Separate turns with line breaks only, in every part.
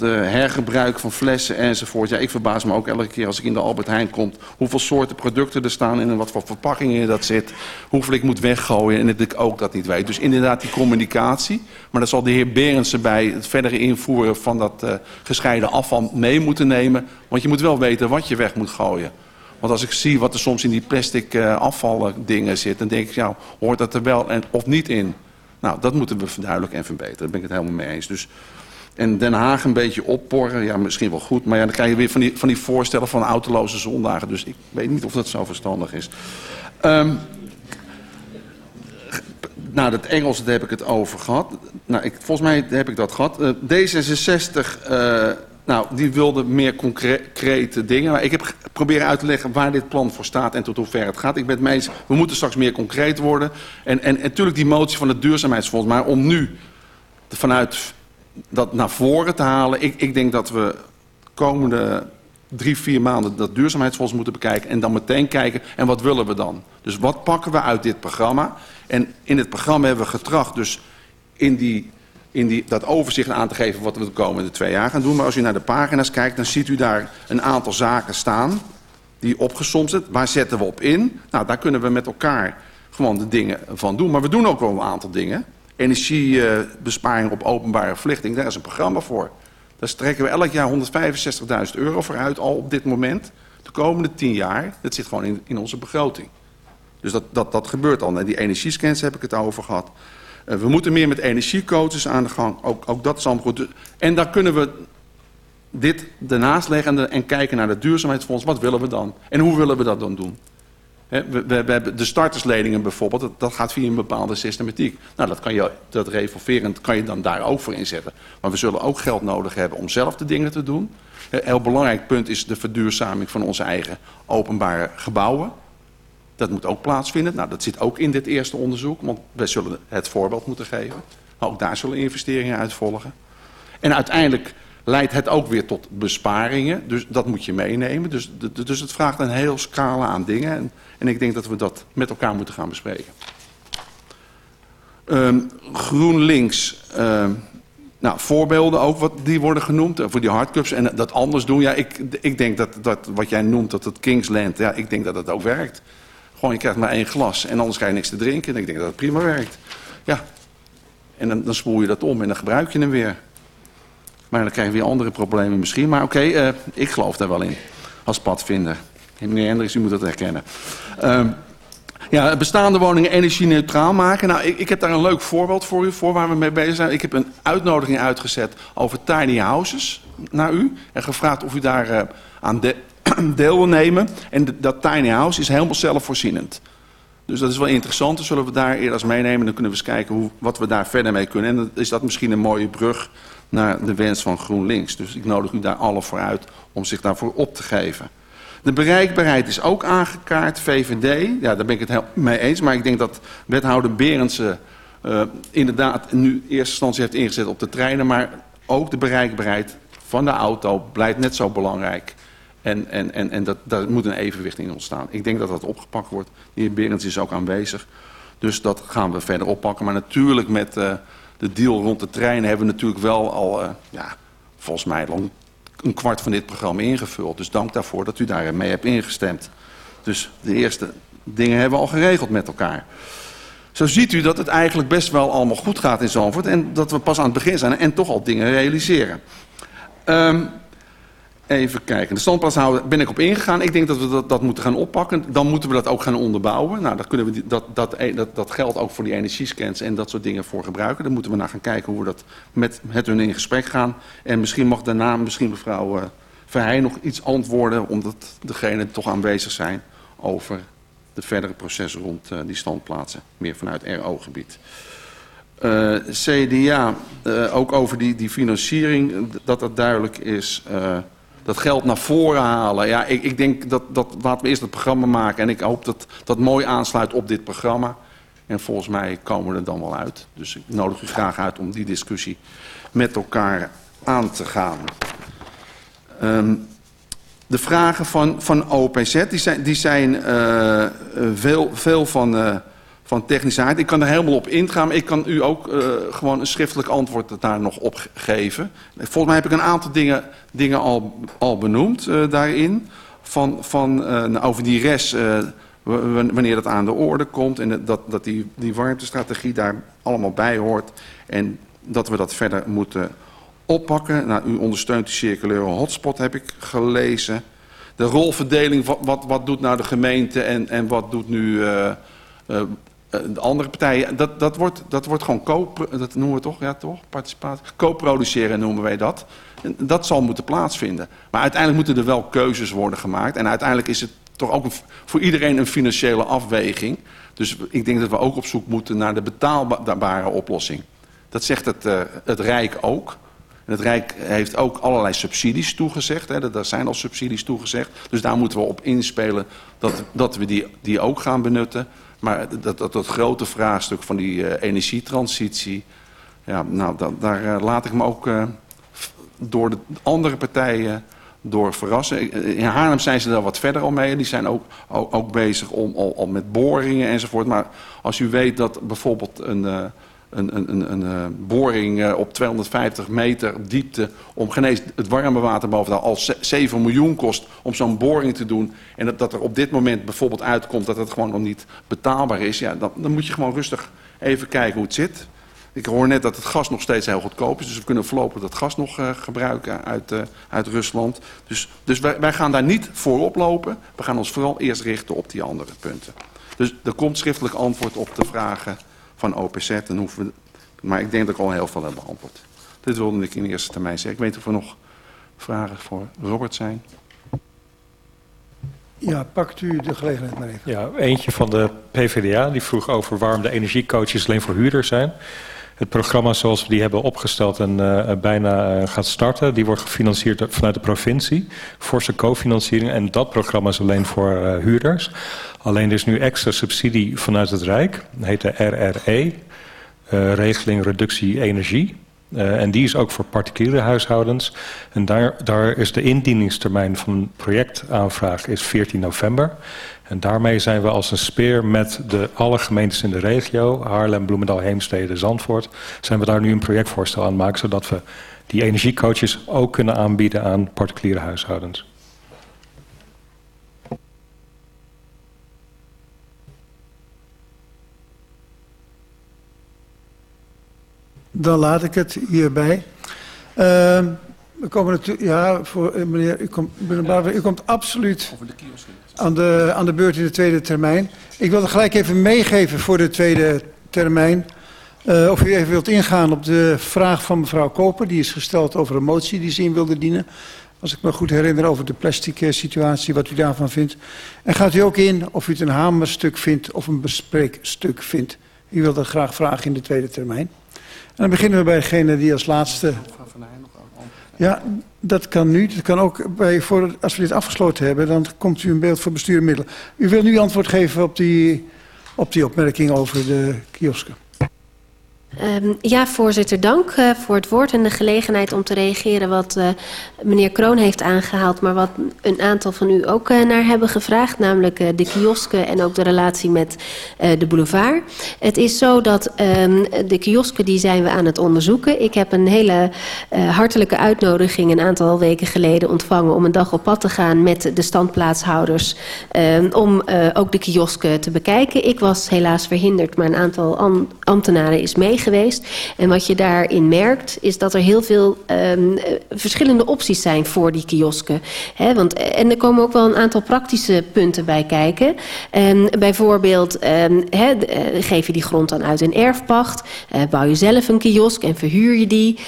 uh, hergebruik van flessen enzovoort. Ja, ik verbaas me ook elke keer als ik in de Albert Heijn kom... hoeveel soorten producten er staan en in wat voor verpakkingen dat zit. Hoeveel ik moet weggooien en dat ik ook dat niet weet. Dus inderdaad die communicatie. Maar daar zal de heer Berendsen bij het verdere invoeren van dat uh, gescheiden afval mee moeten nemen. Want je moet wel weten wat je weg moet gooien. Want als ik zie wat er soms in die plastic uh, afvaldingen zit... dan denk ik, ja, hoort dat er wel en, of niet in? Nou, dat moeten we verduidelijken en verbeteren. Daar ben ik het helemaal mee eens. Dus, en Den Haag een beetje opporren, ja, misschien wel goed. Maar ja, dan krijg je weer van die, van die voorstellen van autoloze zondagen. Dus ik weet niet of dat zo verstandig is. Um, nou, dat Engels, daar heb ik het over gehad. Nou, ik, volgens mij heb ik dat gehad. Uh, D66... Uh, nou, die wilde meer concrete dingen. Maar ik heb proberen uit te leggen waar dit plan voor staat en tot hoe ver het gaat. Ik ben het mee eens, we moeten straks meer concreet worden. En, en, en natuurlijk die motie van het duurzaamheidsfonds. Maar om nu vanuit dat naar voren te halen. Ik, ik denk dat we komende drie, vier maanden dat duurzaamheidsfonds moeten bekijken. En dan meteen kijken, en wat willen we dan? Dus wat pakken we uit dit programma? En in het programma hebben we getracht dus in die in die, dat overzicht aan te geven wat we de komende twee jaar gaan doen. Maar als u naar de pagina's kijkt, dan ziet u daar een aantal zaken staan die opgesomd zijn. Waar zetten we op in? Nou, daar kunnen we met elkaar gewoon de dingen van doen. Maar we doen ook wel een aantal dingen. Energiebesparing op openbare verlichting, daar is een programma voor. Daar strekken we elk jaar 165.000 euro voor uit, al op dit moment. De komende tien jaar, dat zit gewoon in, in onze begroting. Dus dat, dat, dat gebeurt al. En die energiescans heb ik het over gehad. Uh, we moeten meer met energiecoaches aan de gang. Ook, ook dat is allemaal goed. En daar kunnen we dit ernaast leggen en kijken naar het duurzaamheidsfonds. Wat willen we dan? En hoe willen we dat dan doen? We, hebben de startersleningen bijvoorbeeld, dat, dat, gaat via een bepaalde systematiek. Nou, dat, kan je, dat revolverend kan je dan daar ook voor inzetten. Maar we zullen ook geld nodig hebben om zelf de dingen te doen. Een heel belangrijk punt is de verduurzaming van onze eigen openbare gebouwen. Dat moet ook plaatsvinden. Nou, dat zit ook in dit eerste onderzoek, want wij zullen het voorbeeld moeten geven. Maar ook daar zullen investeringen uit volgen. En uiteindelijk leidt het ook weer tot besparingen. Dus dat moet je meenemen. Dus, dus het vraagt een heel scala aan dingen. En, en ik denk dat we dat met elkaar moeten gaan bespreken. Um, GroenLinks... Um, nou, voorbeelden ook, wat die worden genoemd voor die hardcups en dat anders doen. Ja, ik, ik denk dat, dat wat jij noemt, dat het Kingsland, ja, ik denk dat het ook werkt. Gewoon, je krijgt maar één glas en anders ga je niks te drinken. En ik denk dat het prima werkt. Ja. En dan, dan spoel je dat om en dan gebruik je hem weer. Maar dan krijg je weer andere problemen misschien. Maar oké, uh, ik geloof daar wel in. Als padvinder. Meneer Hendricks, u moet dat herkennen. Uh, ja, bestaande woningen energie-neutraal maken. Nou, ik, ik, heb daar een leuk voorbeeld voor u, voor waar we mee bezig zijn. Ik heb een uitnodiging uitgezet over tiny houses naar u. En gevraagd of u daar uh, aan de, deel wil nemen. En dat tiny house is helemaal zelfvoorzienend. Dus dat is wel interessant. Dan zullen we daar eerder eens meenemen. Dan kunnen we eens kijken hoe, wat we daar verder mee kunnen. En is dat misschien een mooie brug naar de wens van GroenLinks. Dus ik nodig u daar alle voor uit om zich daarvoor op te geven. De bereikbaarheid is ook aangekaart. VVD, ja, daar ben ik het mee eens. Maar ik denk dat wethouder Berendsen uh, inderdaad nu in eerste instantie heeft ingezet op de treinen. Maar ook de bereikbaarheid van de auto blijft net zo belangrijk. En, en, en, en dat, daar moet een evenwicht in ontstaan. Ik denk dat dat opgepakt wordt. De heer Berends is ook aanwezig. Dus dat gaan we verder oppakken. Maar natuurlijk met uh, de deal rond de treinen hebben we natuurlijk wel al, uh, ja, volgens mij lang een kwart van dit programma ingevuld. Dus dank daarvoor dat u daarmee hebt ingestemd. Dus de eerste dingen hebben we al geregeld met elkaar. Zo ziet u dat het eigenlijk best wel allemaal goed gaat in Zandvoort. En dat we pas aan het begin zijn en toch al dingen realiseren. Um, Even kijken. De standplaatshouder ben ik op ingegaan. Ik denk dat we dat, dat, moeten gaan oppakken. Dan moeten we dat ook gaan onderbouwen. Nou, dat, kunnen we, dat, dat, dat, dat geldt ook voor die energiescans en dat soort dingen voor gebruiken. Dan moeten we naar gaan kijken hoe we dat met, met hun in gesprek gaan. En misschien mag daarna misschien mevrouw uh, Verheij nog iets antwoorden... omdat degenen toch aanwezig zijn over de verdere processen rond uh, die standplaatsen. Meer vanuit RO-gebied. Uh, CDA, ook over die, die financiering, dat dat duidelijk is... Dat geld naar voren halen. Ja, ik, ik denk dat, dat laten we eerst het programma maken. En ik hoop dat dat mooi aansluit op dit programma. En volgens mij komen we er dan wel uit. Dus ik nodig u graag uit om die discussie met elkaar aan te gaan. Um, de vragen van, van OPZ, die zijn, die zijn uh, veel, veel van, uh, van technische Ik kan er helemaal op ingaan, maar ik kan u ook uh, gewoon een schriftelijk antwoord daar nog op geven. Volgens mij heb ik een aantal dingen, dingen al, al benoemd uh, daarin. Van, van, uh, nou, over die rest, wanneer dat aan de orde komt... en dat, dat die, die warmtestrategie daar allemaal bij hoort... en dat we dat verder moeten oppakken. Nou, u ondersteunt die circulaire hotspot, heb ik gelezen. De rolverdeling, wat, wat, wat doet nou de gemeente en, en wat doet nu... de andere partijen, dat, dat, wordt, dat wordt gewoon koop, dat noemen we toch, ja toch, participatie, co-produceren noemen wij dat. En dat zal moeten plaatsvinden. Maar uiteindelijk moeten er wel keuzes worden gemaakt. En uiteindelijk is het toch ook voor iedereen een financiële afweging. Dus ik denk dat we ook op zoek moeten naar de betaalbare oplossing. Dat zegt het, uh, het Rijk ook. En het Rijk heeft ook allerlei subsidies toegezegd. Hè. Daar zijn al subsidies toegezegd. Dus daar moeten we op inspelen dat, dat we die, die ook gaan benutten. Maar dat, dat, dat grote vraagstuk van die uh, energietransitie... Ja, nou, daar uh, laat ik me ook uh, door de andere partijen door verrassen. In Haarlem zijn ze daar wat verder al mee. Die zijn ook, ook, bezig om, al met boringen enzovoort. Maar als u weet dat bijvoorbeeld een een, een, een, een uh, boring uh, op 250 meter diepte om genees het warme water boven al 7 miljoen kost om zo'n boring te doen. En dat, dat er op dit moment bijvoorbeeld uitkomt dat het gewoon nog niet betaalbaar is. Ja, dan, dan moet je gewoon rustig even kijken hoe het zit. Ik hoor net dat het gas nog steeds heel goedkoop is. Dus we kunnen voorlopig dat gas nog uh, gebruiken uit, uit Rusland. Dus, dus wij, wij gaan daar niet voorop lopen. We gaan ons vooral eerst richten op die andere punten. Dus er komt schriftelijk antwoord op de vragen van OPZ. En hoeven we, maar ik denk dat ik al heel veel heb beantwoord. Dit wilde ik in eerste termijn zeggen. Ik weet of er nog vragen voor Robert zijn.
Ja, pakt u de gelegenheid maar even.
Ja, eentje van de PvdA die vroeg over waarom de energiecoaches alleen voor huurders zijn. Het programma zoals we die hebben opgesteld en uh, bijna uh, gaat starten... die wordt gefinancierd vanuit de provincie. Forse cofinanciering. En dat programma is alleen voor huurders. Alleen er is nu extra subsidie vanuit het Rijk. Dat heet de RRE. Regeling Reductie Energie. En die is ook voor particuliere huishoudens. En daar, daar is de indieningstermijn van projectaanvraag is 14 november. En daarmee zijn we als een speer met de, alle gemeentes in de regio... Haarlem, Bloemendaal, Heemstede, Zandvoort... zijn we daar nu een projectvoorstel aan maken... zodat we die energiecoaches ook kunnen aanbieden aan particuliere huishoudens.
Dan laat ik het hierbij. Uh, we komen natuurlijk, ja, voor uh, meneer, u komt, meneer u komt absoluut Over de aan, de, aan de beurt in de tweede termijn. Ik wil gelijk even meegeven voor de tweede termijn. Uh, of u even wilt ingaan op de vraag van mevrouw Koper. Die is gesteld over een motie die ze in wilde dienen. Als ik me goed herinner over de plastic situatie, wat u daarvan vindt. En gaat u ook in of u het een hamerstuk vindt of een bespreekstuk vindt. U wil dat graag vragen in de tweede termijn. En dan beginnen we bij degene die als laatste... Ja, dat kan nu. Dat kan ook bij, voor, als we dit afgesloten hebben, dan komt u een beeld voor bestuurmiddelen. U wil nu antwoord geven op die, op die opmerking over de kiosken.
Um, ja, voorzitter, dank uh, voor het woord en de gelegenheid om te reageren wat uh, meneer Kroon heeft aangehaald, maar wat een aantal van u ook uh, naar hebben gevraagd, namelijk de kiosken en ook de relatie met de boulevard. Het is zo dat um, de kiosken die zijn we aan het onderzoeken. Ik heb een hele hartelijke uitnodiging een aantal weken geleden ontvangen om een dag op pad te gaan met de standplaatshouders um, om ook de kiosken te bekijken. Ik was helaas verhinderd, maar een aantal ambtenaren is meegegaan geweest. En wat je daarin merkt, is dat er heel veel um, verschillende opties zijn voor die kiosken. Want, en er komen ook wel een aantal praktische punten bij kijken. Um, bijvoorbeeld, um, he, geef je die grond dan uit een erfpacht? Bouw je zelf een kiosk en verhuur je die?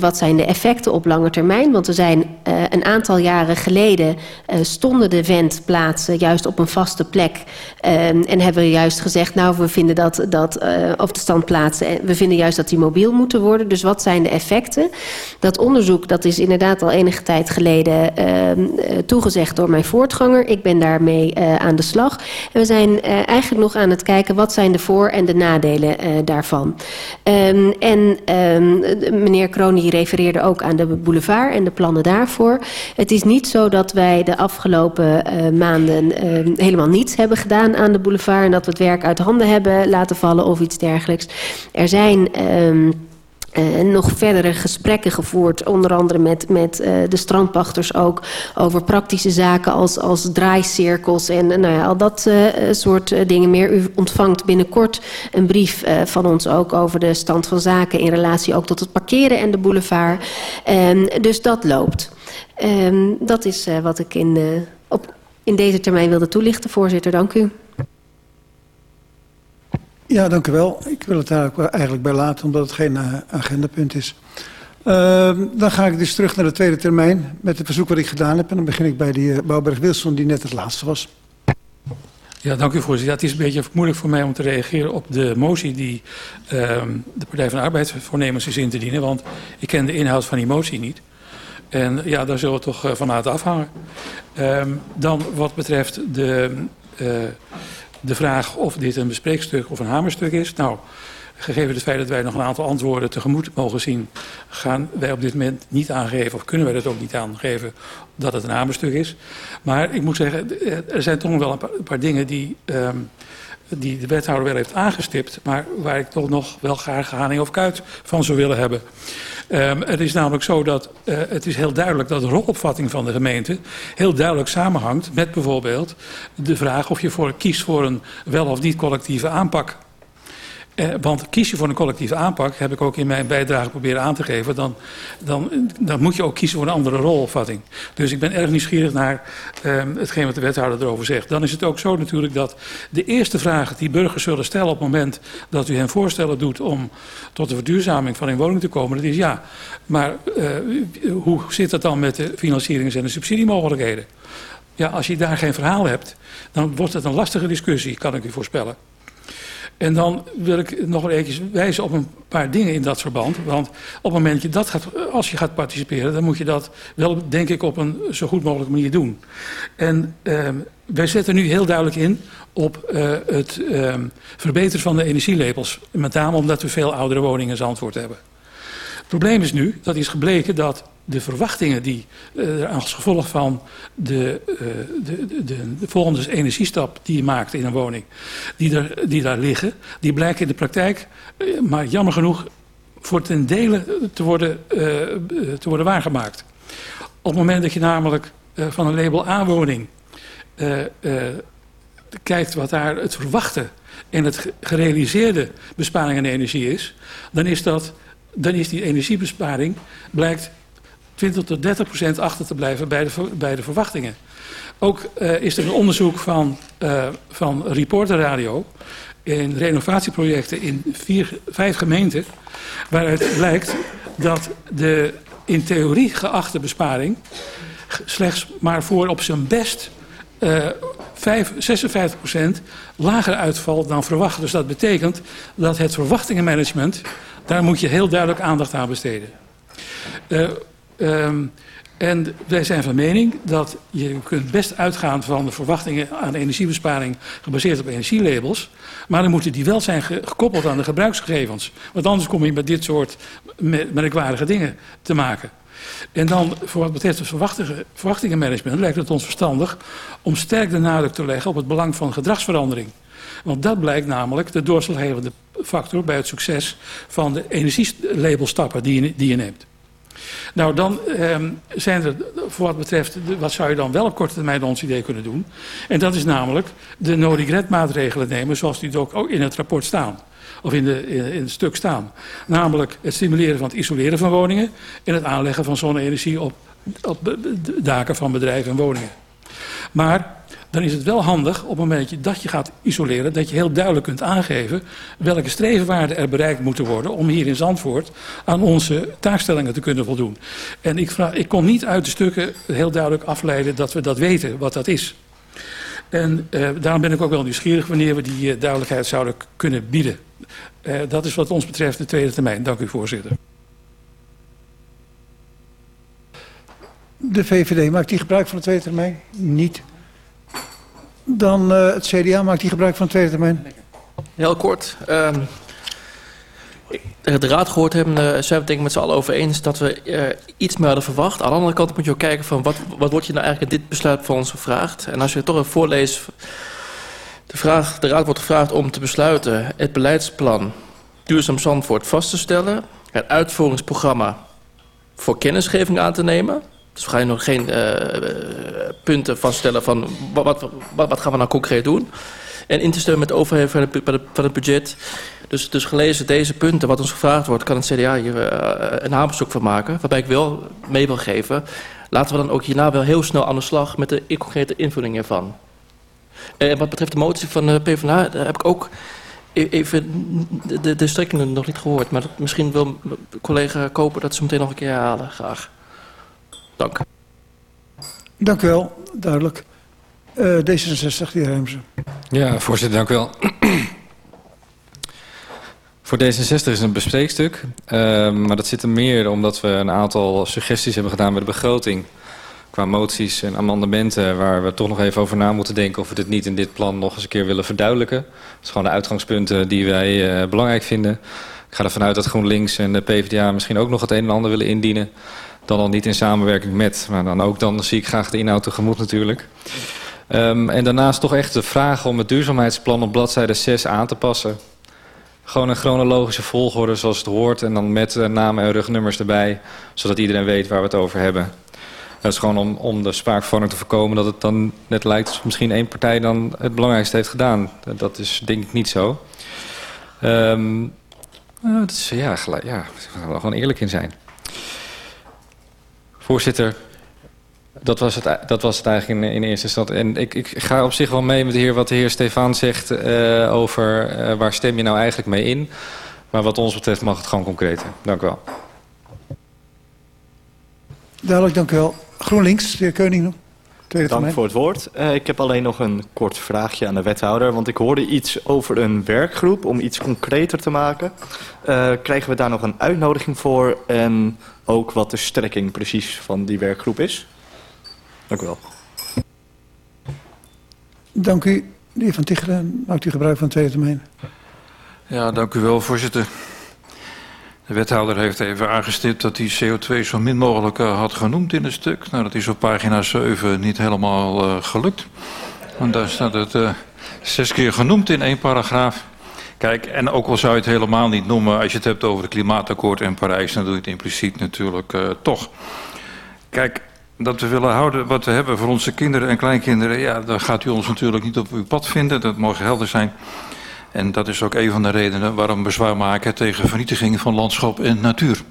wat zijn de effecten op lange termijn? Want er zijn een aantal jaren geleden stonden de ventplaatsen juist op een vaste plek. en hebben we juist gezegd, nou we vinden dat, dat of de standplaatsen we vinden juist dat die mobiel moeten worden. Dus wat zijn de effecten? Dat onderzoek dat is inderdaad al enige tijd geleden ehm, toegezegd door mijn voortganger. Ik ben daarmee aan de slag. En we zijn eigenlijk nog aan het kijken wat zijn de voor- en de nadelen daarvan. Um, en um, meneer Kroon refereerde ook aan de boulevard en de plannen daarvoor. Het is niet zo dat wij de afgelopen maanden helemaal niets hebben gedaan aan de boulevard... en dat we het werk uit handen hebben laten vallen of iets dergelijks. Er zijn... Um, uh, nog verdere gesprekken gevoerd, onder andere met, met uh, de strandpachters ook, over praktische zaken als, als draaicirkels en nou ja, al dat uh, soort dingen meer. U ontvangt binnenkort een brief van ons ook over de stand van zaken in relatie ook tot het parkeren en de boulevard. Um, dus dat loopt. Um, dat is wat ik in, op, in deze termijn wilde toelichten, voorzitter. Dank u.
Ja, dank u wel. Ik wil het daar eigenlijk bij laten, omdat het geen uh, agendapunt is. Uh, dan ga ik dus terug naar de tweede termijn met het verzoek wat ik gedaan heb. En dan begin ik bij die uh, Bouwberg-Wilson, die net het laatste was.
Ja, dank u voorzitter. Ja, het is een beetje moeilijk voor mij om te reageren op de motie die uh, de Partij van de Arbeid voornemens is in te dienen. Want ik ken de inhoud van die motie niet. En ja, daar zullen we toch uh, van laten afhangen. Uh, dan wat betreft de de vraag of dit een bespreekstuk of een hamerstuk is. Nou, gegeven het feit dat wij nog een aantal antwoorden tegemoet mogen zien... gaan wij op dit moment niet aangeven, of kunnen wij dat ook niet aangeven... dat het een hamerstuk is. Maar ik moet zeggen, er zijn toch nog wel een paar, dingen die... Um, die de wethouder wel heeft aangestipt... maar waar ik toch nog wel graag haning of kuit van zou willen hebben. Um, het is namelijk zo dat uh, het is heel duidelijk dat de rolopvatting van de gemeente... heel duidelijk samenhangt met bijvoorbeeld de vraag... of je voor, kiest voor een wel of niet collectieve aanpak... Eh, want kies je voor een collectieve aanpak, heb ik ook in mijn bijdrage proberen aan te geven, dan, dan, dan moet je ook kiezen voor een andere rolopvatting. Dus ik ben erg nieuwsgierig naar eh, hetgeen wat de wethouder erover zegt. Dan is het ook zo natuurlijk dat de eerste vragen die burgers zullen stellen op het moment dat u hen voorstellen doet om tot de verduurzaming van hun woning te komen, dat is ja, maar uh, hoe zit het dan met de financierings- en de subsidiemogelijkheden? Ja, als je daar geen verhaal hebt, dan wordt het een lastige discussie, kan ik u voorspellen. En dan wil ik nog wel eventjes wijzen op een paar dingen in dat verband. Want op het moment dat je dat gaat, als je gaat participeren, dan moet je dat wel, denk ik, op een zo goed mogelijke manier doen. En uh, wij zetten nu heel duidelijk in op uh, het uh, verbeteren van de energielabels. Met name omdat we veel oudere woningen als antwoord hebben. Probleem is nu, dat is gebleken dat de verwachtingen die uh, als gevolg van de, uh, de, de, de, de volgende energiestap die je maakt in een woning, die, er, die daar liggen, die blijken in de praktijk, uh, maar jammer genoeg, voor ten dele te worden, te worden waargemaakt. Op het moment dat je namelijk van een label A-woning kijkt wat daar het verwachte en het gerealiseerde besparing aan energie is, dan is, dat, dan is die energiebesparing, blijkt 20 tot 30 procent achter te blijven bij de, bij de verwachtingen. Ook uh, is er een onderzoek van, uh, van Reporter Radio in renovatieprojecten in vier, vijf gemeenten, waaruit blijkt dat de in theorie geachte besparing slechts maar voor op zijn best uh, 5, 56 procent lager uitvalt dan verwacht. Dus dat betekent dat het verwachtingenmanagement, daar moet je heel duidelijk aandacht aan besteden. Uh, Um, en wij zijn van mening dat je kunt best uitgaan van de verwachtingen aan energiebesparing gebaseerd op energielabels. Maar dan moeten die wel zijn gekoppeld aan de gebruiksgegevens. Want anders kom je met dit soort merkwaardige dingen te maken. En dan voor wat betreft het verwachtingenmanagement lijkt het ons verstandig om sterk de nadruk te leggen op het belang van gedragsverandering. Want dat blijkt namelijk de doorslaggevende factor bij het succes van de energielabelstappen die je, die je neemt. Nou, dan um, zijn er voor wat betreft, wat zou je dan wel op korte termijn ons idee kunnen doen? En dat is namelijk de no-regret maatregelen nemen zoals die ook in het rapport staan. Of in, het stuk staan. Namelijk het stimuleren van het isoleren van woningen en het aanleggen van zonne-energie op, op daken van bedrijven en woningen. Maar dan is het wel handig op het moment dat je gaat isoleren... dat je heel duidelijk kunt aangeven welke strevenwaarden er bereikt moeten worden... om hier in Zandvoort aan onze taakstellingen te kunnen voldoen. En ik, vraag, ik kon niet uit de stukken heel duidelijk afleiden dat we dat weten, wat dat is. En uh, daarom ben ik ook wel nieuwsgierig wanneer we die uh, duidelijkheid zouden kunnen bieden. Uh, dat is wat ons betreft de tweede termijn. Dank u voorzitter.
De VVD, maakt die gebruik van de tweede termijn? Niet. Dan het CDA, maakt die gebruik van de tweede termijn?
Heel kort. Uh, de raad gehoord hebben, uh, zijn we het met z'n allen over eens dat we uh, iets meer hadden verwacht. Aan de andere kant moet je ook kijken van wat, wat wordt je nou eigenlijk in dit besluit van ons gevraagd. En als je het toch even voorleest, de, vraag, de raad wordt gevraagd om te besluiten het beleidsplan Duurzaam Zandvoort vast te stellen. Het uitvoeringsprogramma voor kennisgeving aan te nemen. Dus we gaan nog geen uh, punten vaststellen van wat, wat, wat gaan we nou concreet doen. En in te stemmen met de overheid van het, van het budget. Dus, dus gelezen deze punten, wat ons gevraagd wordt, kan het CDA hier uh, een hamerzoek van maken. Waarbij ik wel mee wil geven. Laten we dan ook hierna wel heel snel aan de slag met de concrete invulling ervan. En wat betreft de motie van de PvdA, daar heb ik ook even de, de, nog niet gehoord. Maar misschien wil collega Koper dat ze meteen nog een keer herhalen. Graag. Dank.
Dank u wel, duidelijk. Uh, D66, de heer.
Ja, voorzitter, dank u wel. Voor D66 is een bespreekstuk, uh, maar dat zit er meer omdat we een aantal suggesties hebben gedaan bij de begroting. Qua moties en amendementen waar we toch nog even over na moeten denken of we dit niet in dit plan nog eens een keer willen verduidelijken. Dat is gewoon de uitgangspunten die wij uh, belangrijk vinden. Ik ga ervan uit dat GroenLinks en de PvdA misschien ook nog het een en ander willen indienen. Dan al niet in samenwerking met, maar dan ook dan zie ik graag de inhoud tegemoet natuurlijk. Um, en daarnaast toch echt de vraag om het duurzaamheidsplan op bladzijde 6 aan te passen. Gewoon een chronologische volgorde zoals het hoort. En dan met uh, namen en rugnummers erbij. Zodat iedereen weet waar we het over hebben. Dat is gewoon om, om de spraakvorming te voorkomen dat het dan net lijkt alsof misschien één partij dan het belangrijkste heeft gedaan. Dat is denk ik niet zo. Um, nou, dat is, ja, gelijk, ja, gaan gewoon eerlijk in zijn. Voorzitter, dat was het, dat was het eigenlijk in, in eerste instantie. En ik, ik ga op zich wel mee met de heer, wat de heer Stefan zegt uh, over uh, waar stem je nou eigenlijk mee in. Maar wat ons betreft mag het gewoon concreter. Dank u wel.
Duidelijk, dank u wel. GroenLinks, de heer Keuning.
Dank termijn. voor het woord. Uh, ik heb alleen nog een kort vraagje aan de wethouder. Want ik hoorde iets over een werkgroep om iets concreter te maken. Uh, krijgen we daar nog een uitnodiging voor? En ook wat de strekking precies van die werkgroep is? Dank u wel.
Dank u. De heer Van Tichelen, maakt u gebruik van de tweede termijn.
Ja, dank u wel, voorzitter. De wethouder heeft even aangestipt dat hij CO2 zo min mogelijk uh, had genoemd in het stuk. Nou, dat is op pagina 7 niet helemaal uh, gelukt. Want daar staat het uh, zes keer genoemd in één paragraaf. Kijk, en ook al zou je het helemaal niet noemen... als je het hebt over het klimaatakkoord in Parijs... dan doe je het impliciet natuurlijk toch. Kijk, dat we willen houden wat we hebben voor onze kinderen en kleinkinderen... ja, dan gaat u ons natuurlijk niet op uw pad vinden. Dat mag helder zijn. En dat is ook een van de redenen waarom we bezwaar maken... tegen vernietiging van landschap en natuur.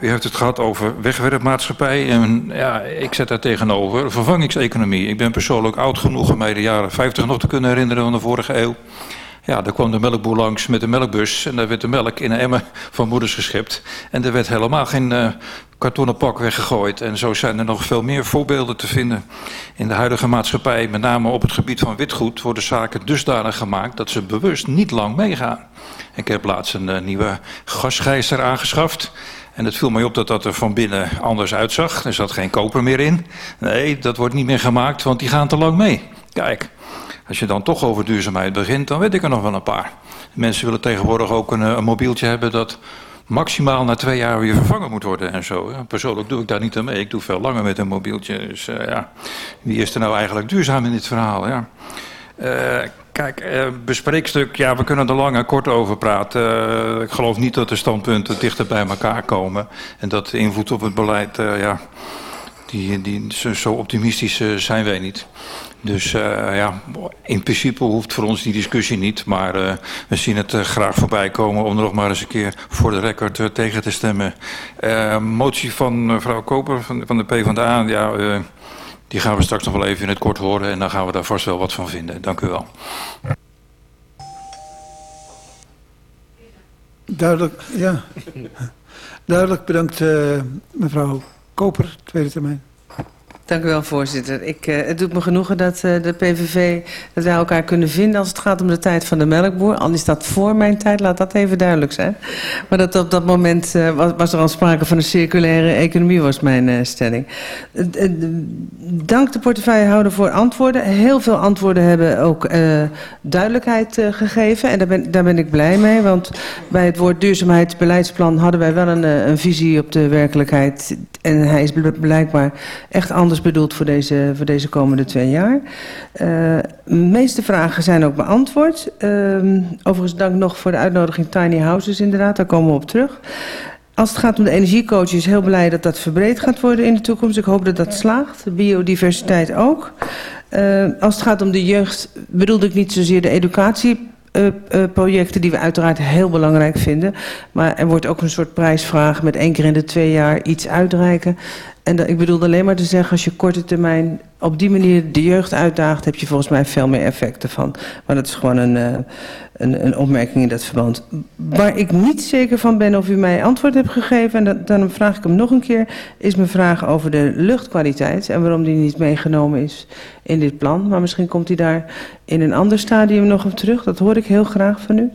U heeft het gehad over wegwerpmaatschappij. En ja, ik zet daar tegenover vervangingseconomie. Ik ben persoonlijk oud genoeg om mij de jaren 50 nog te kunnen herinneren van de vorige eeuw. Ja, daar kwam de melkboer langs met de melkbus en daar werd de melk in een emmer van moeders geschept. En er werd helemaal geen uh, kartonnen pak weggegooid. En zo zijn er nog veel meer voorbeelden te vinden. In de huidige maatschappij, met name op het gebied van witgoed, worden zaken dusdanig gemaakt dat ze bewust niet lang meegaan. Ik heb laatst een uh, nieuwe gasgijzer aangeschaft. En het viel mij op dat dat er van binnen anders uitzag. Er zat geen koper meer in. Nee, dat wordt niet meer gemaakt, want die gaan te lang mee. Kijk, als je dan toch over duurzaamheid begint, dan weet ik er nog wel een paar. Mensen willen tegenwoordig ook een, een mobieltje hebben dat maximaal na twee jaar weer vervangen moet worden en zo. Persoonlijk doe ik daar niet aan mee. Ik doe veel langer met een mobieltje. Dus uh, ja, wie is er nou eigenlijk duurzaam in dit verhaal? Ja. Uh, kijk, uh, bespreekstuk, ja, we kunnen er lang en kort over praten. ik geloof niet dat de standpunten dichter bij elkaar komen. En dat de invloed op het beleid, ja, die, die, zo optimistisch zijn wij niet. Dus uh, ja, in principe hoeft voor ons die discussie niet. Maar uh, we zien het graag voorbij komen om er nog maar eens een keer voor de record tegen te stemmen. motie van mevrouw Koper van, van de PvdA, ja, die gaan we straks nog wel even in het kort horen. En dan gaan we daar vast wel wat van vinden. Dank u wel.
Duidelijk, ja. Duidelijk bedankt mevrouw Koper, tweede termijn.
Dank u wel, voorzitter. Ik, uh, het doet me genoegen dat uh, de PVV, dat wij elkaar kunnen vinden als het gaat om de tijd van de melkboer. Al is dat voor mijn tijd, laat dat even duidelijk zijn. Maar dat op dat moment uh, was, was, er al sprake van een circulaire economie, was mijn stelling. dank de portefeuillehouder voor antwoorden. Heel veel antwoorden hebben ook duidelijkheid gegeven. En daar ben, daar ben ik blij mee, want bij het woord duurzaamheidsbeleidsplan hadden wij wel een, een visie op de werkelijkheid. En hij is blijkbaar echt anders bedoeld voor deze, voor deze komende twee jaar. Uh, de meeste vragen zijn ook beantwoord. Uh, overigens dank nog voor de uitnodiging Tiny Houses inderdaad, daar komen we op terug. Als het gaat om de energiecoach is heel blij dat dat verbreed gaat worden in de toekomst. Ik hoop dat dat slaagt. Biodiversiteit ook. Uh, als het gaat om de jeugd bedoelde ik niet zozeer de educatie uh, uh, projecten die we uiteraard heel belangrijk vinden. Maar er wordt ook een soort prijsvraag met één keer in de twee jaar iets uitreiken. En dat, ik bedoel alleen maar te zeggen, als je korte termijn op die manier de jeugd uitdaagt, heb je volgens mij veel meer effecten van. Maar dat is gewoon een, uh, een, een opmerking in dat verband. Waar ik niet zeker van ben of u mij antwoord hebt gegeven, en dan vraag ik hem nog een keer, is mijn vraag over de luchtkwaliteit en waarom die niet meegenomen is in dit plan. Maar misschien komt hij daar in een ander stadium nog op terug. Dat hoor ik heel graag van u.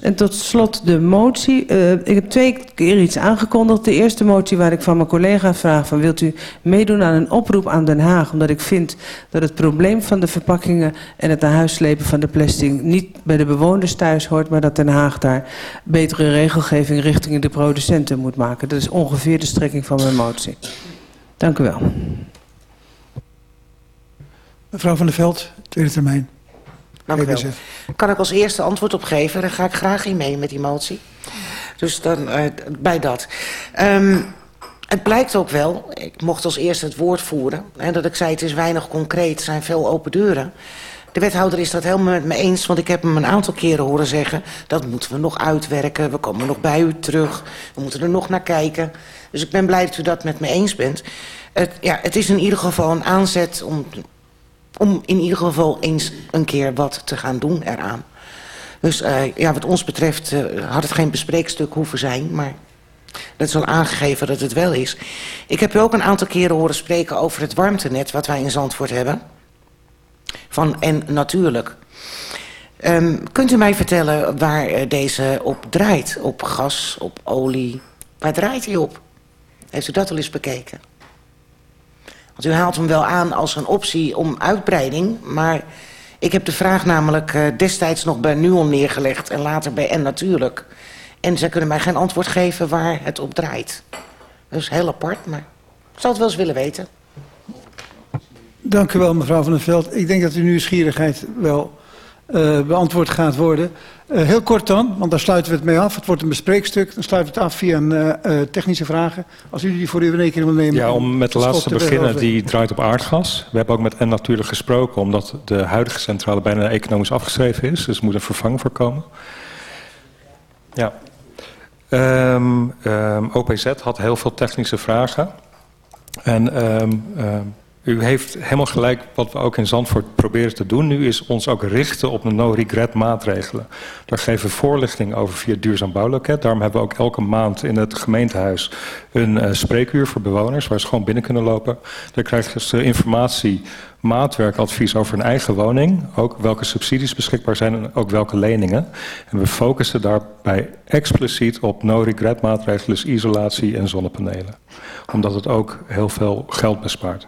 En tot slot de motie. Uh, ik heb twee keer iets aangekondigd. De eerste motie waar ik van mijn collega vraag van wilt u meedoen aan een oproep aan Den Haag, omdat ik vind dat het probleem van de verpakkingen en het naar huis slepen van de plastic niet bij de bewoners thuis hoort, maar dat Den Haag daar betere regelgeving richting de producenten moet maken. Dat is ongeveer de strekking van mijn motie. Dank u wel.
Mevrouw van der Veld, tweede termijn.
Dank u wel. Kan ik als eerste antwoord op geven? Daar ga ik graag in mee met die motie. Dus dan uh, bij dat. Um, het blijkt ook wel, ik mocht als eerste het woord voeren... Hè, dat ik zei het is weinig concreet, zijn veel open deuren. De wethouder is dat helemaal met me eens, want ik heb hem een aantal keren horen zeggen... dat moeten we nog uitwerken, we komen nog bij u terug, we moeten er nog naar kijken. Dus ik ben blij dat u dat met me eens bent. Het, ja, het is in ieder geval een aanzet om, om in ieder geval eens een keer wat te gaan doen eraan. Dus uh, ja, wat ons betreft uh, had het geen bespreekstuk hoeven zijn, maar dat is al aangegeven dat het wel is. Ik heb u ook een aantal keren horen spreken over het warmtenet... wat wij in Zandvoort hebben. Van en natuurlijk. Um, kunt u mij vertellen waar uh, deze op draait? Op gas, op olie? Waar draait hij op? Heeft u dat al eens bekeken? Want u haalt hem wel aan als een optie om uitbreiding... maar ik heb de vraag namelijk uh, destijds nog bij NUON neergelegd... en later bij En Natuurlijk... En zij kunnen mij geen antwoord geven waar het op draait. Dus heel apart, maar ik zou het wel eens willen weten.
Dank u wel, mevrouw Van der Veld. Ik denk dat uw nieuwsgierigheid wel uh, beantwoord gaat worden. Uh, heel kort dan, want daar sluiten we het mee af. Het wordt een bespreekstuk. Dan sluiten we het af via een, uh, technische vragen. Als u die voor uw rekening wil nemen.
Ja, om met de laatste te beginnen. Die draait op aardgas. We hebben ook met N natuurlijk gesproken. Omdat de huidige centrale bijna economisch afgeschreven is. Dus er moet een vervanging voor komen. Ja. Um, um, OPZ had heel veel technische vragen. En um, u heeft helemaal gelijk wat we ook in Zandvoort proberen te doen. Nu is ons ook richten op de no-regret maatregelen. Daar geven we voorlichting over via Duurzaam Bouwloket. Daarom hebben we ook elke maand in het gemeentehuis een uh, spreekuur voor bewoners... waar ze gewoon binnen kunnen lopen. Daar krijgen ze informatie, maatwerkadvies over hun eigen woning. Ook welke subsidies beschikbaar zijn en ook welke leningen. En we focussen daarbij expliciet op no-regret maatregelen... dus isolatie en zonnepanelen. Omdat het ook heel veel geld bespaart.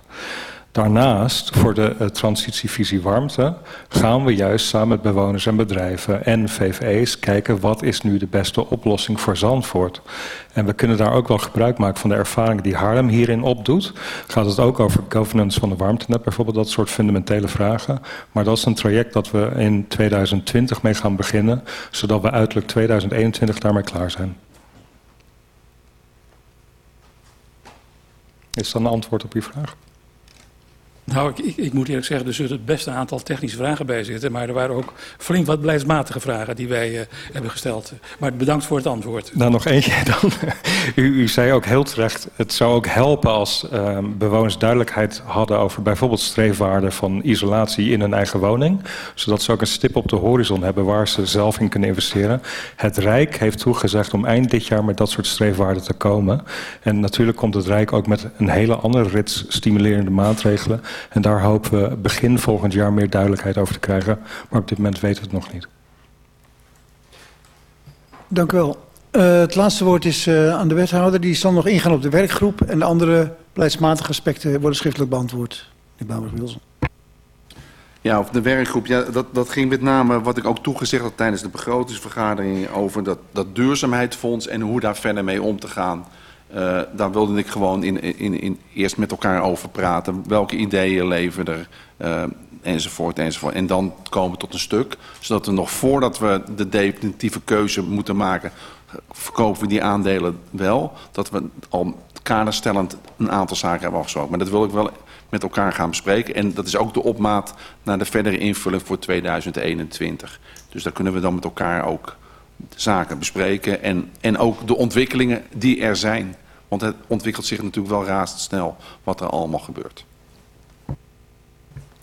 Daarnaast, voor de uh, transitievisie warmte, gaan we juist samen met bewoners en bedrijven en VVE's kijken wat is nu de beste oplossing voor Zandvoort. En we kunnen daar ook wel gebruik maken van de ervaring die Haarlem hierin opdoet. Gaat het ook over governance van de warmtenet, bijvoorbeeld dat soort fundamentele vragen. Maar dat is een traject dat we in 2020 mee gaan beginnen, zodat we uiterlijk 2021 daarmee klaar zijn. Is dat een antwoord op uw vraag?
Nou, ik, ik, moet eerlijk zeggen, er zullen het beste aantal technische vragen bij zitten. Maar er waren ook flink wat beleidsmatige vragen die wij uh, hebben gesteld. Maar bedankt voor het antwoord.
Nou, nog eentje dan. u, u, zei ook heel terecht, het zou ook helpen als uh, bewoners duidelijkheid hadden over bijvoorbeeld streefwaarden van isolatie in hun eigen woning. Zodat ze ook een stip op de horizon hebben waar ze zelf in kunnen investeren. Het Rijk heeft toegezegd om eind dit jaar met dat soort streefwaarden te komen. En natuurlijk komt het Rijk ook met een hele andere rits stimulerende maatregelen. En daar hopen we begin volgend jaar meer duidelijkheid over te krijgen. Maar op dit moment weten we het nog niet.
Dank u wel. Uh, het laatste woord is uh, aan de wethouder. Die zal nog ingaan op de werkgroep. En de andere beleidsmatige aspecten worden schriftelijk beantwoord. Meneer Bouwers-Wilson.
Ja, of de werkgroep. Ja, dat, dat ging met name wat ik ook toegezegd had tijdens de begrotingsvergadering over dat, dat duurzaamheidsfonds en hoe daar verder mee om te gaan. Uh, daar wilde ik gewoon in, in, in, eerst met elkaar over praten. Welke ideeën leveren er, uh, enzovoort, enzovoort. En dan komen tot een stuk. Zodat we nog voordat we de definitieve keuze moeten maken... verkopen we die aandelen wel. Dat we al kaderstellend een aantal zaken hebben afgesproken. Maar dat wil ik wel met elkaar gaan bespreken. En dat is ook de opmaat naar de verdere invulling voor 2021. Dus daar kunnen we dan met elkaar ook zaken bespreken. En, en ook de ontwikkelingen die er zijn. Want het ontwikkelt zich natuurlijk wel razendsnel wat er allemaal gebeurt.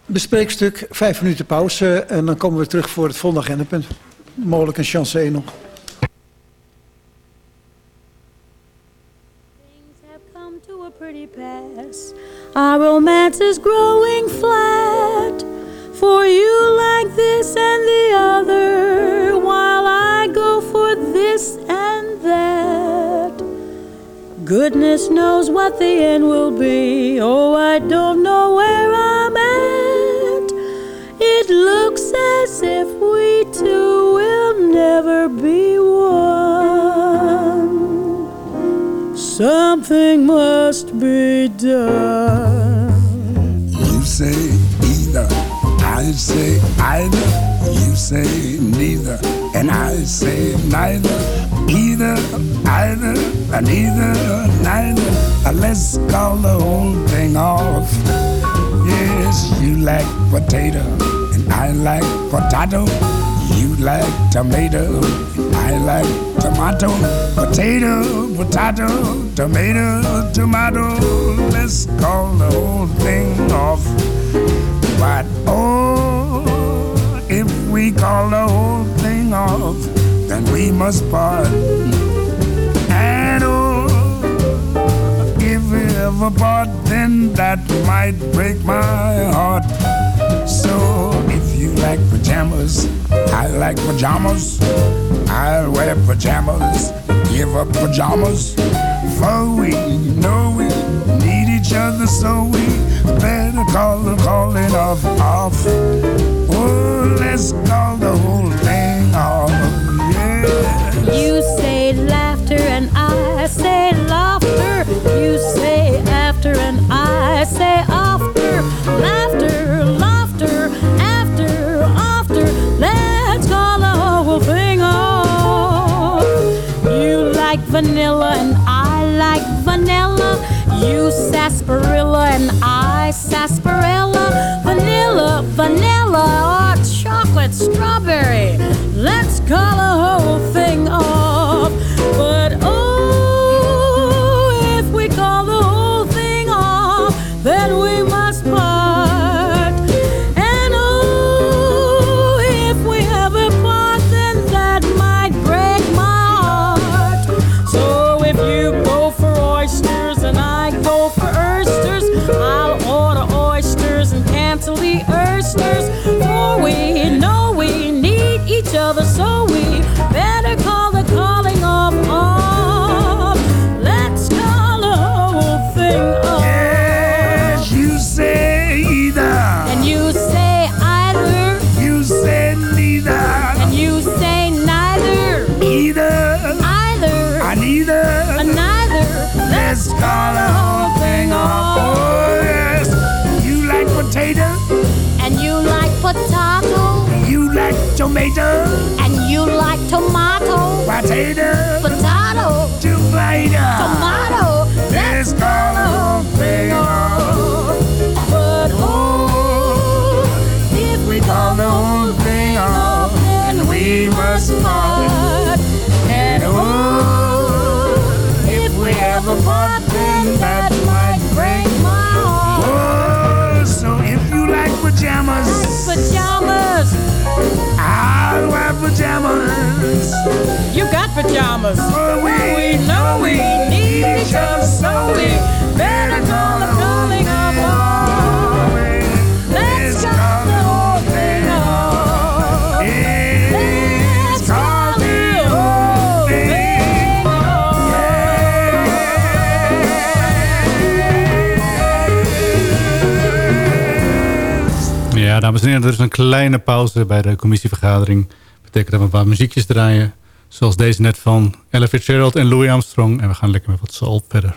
Bespreekstuk, vijf minuten pauze en dan komen we terug voor het volgende agendapunt. Mogelijk een chance 1 nog. pretty pass. Our romance is growing flat. For you like this and the other, while I this and that. Goodness knows what the end will be. Oh, I don't know where I'm at. It looks as if we two will never be one. Something must be done.
You say either, I say either. You say neither, and I say neither. Either, either, and either, neither. Let's call the whole thing off. Yes, you like potato, and I like potato. You like tomato, I like tomato. Potato, potato, tomato, tomato. Let's call the whole thing off. But oh, if we call the whole off, then we must part. And oh, if we ever part, then that might break my heart. So if you like pajamas, I like pajamas. I'll wear pajamas, give up pajamas. For we know we need each other, so we better call the calling off off. Oh, let's call the whole Oh, yeah.
You say laughter and I say laughter. You say after and I say after. Laughter, laughter, after, after. Let's call the whole thing off. You like vanilla and I like vanilla. You sarsaparilla and I sarsaparilla. Vanilla, vanilla, chocolate strawberry. Let's call the whole thing off. But other, so
promise. But when we know we need each other so we better call the calling of all. Let's call the whole thing off. Let's call the whole thing
Ja, dames en heren, er is een kleine pauze bij de commissievergadering. Dat betekent dat we een paar muziekjes draaien. Zoals deze net van Ella Fitzgerald en Louis Armstrong. En we gaan lekker met wat soul
verder.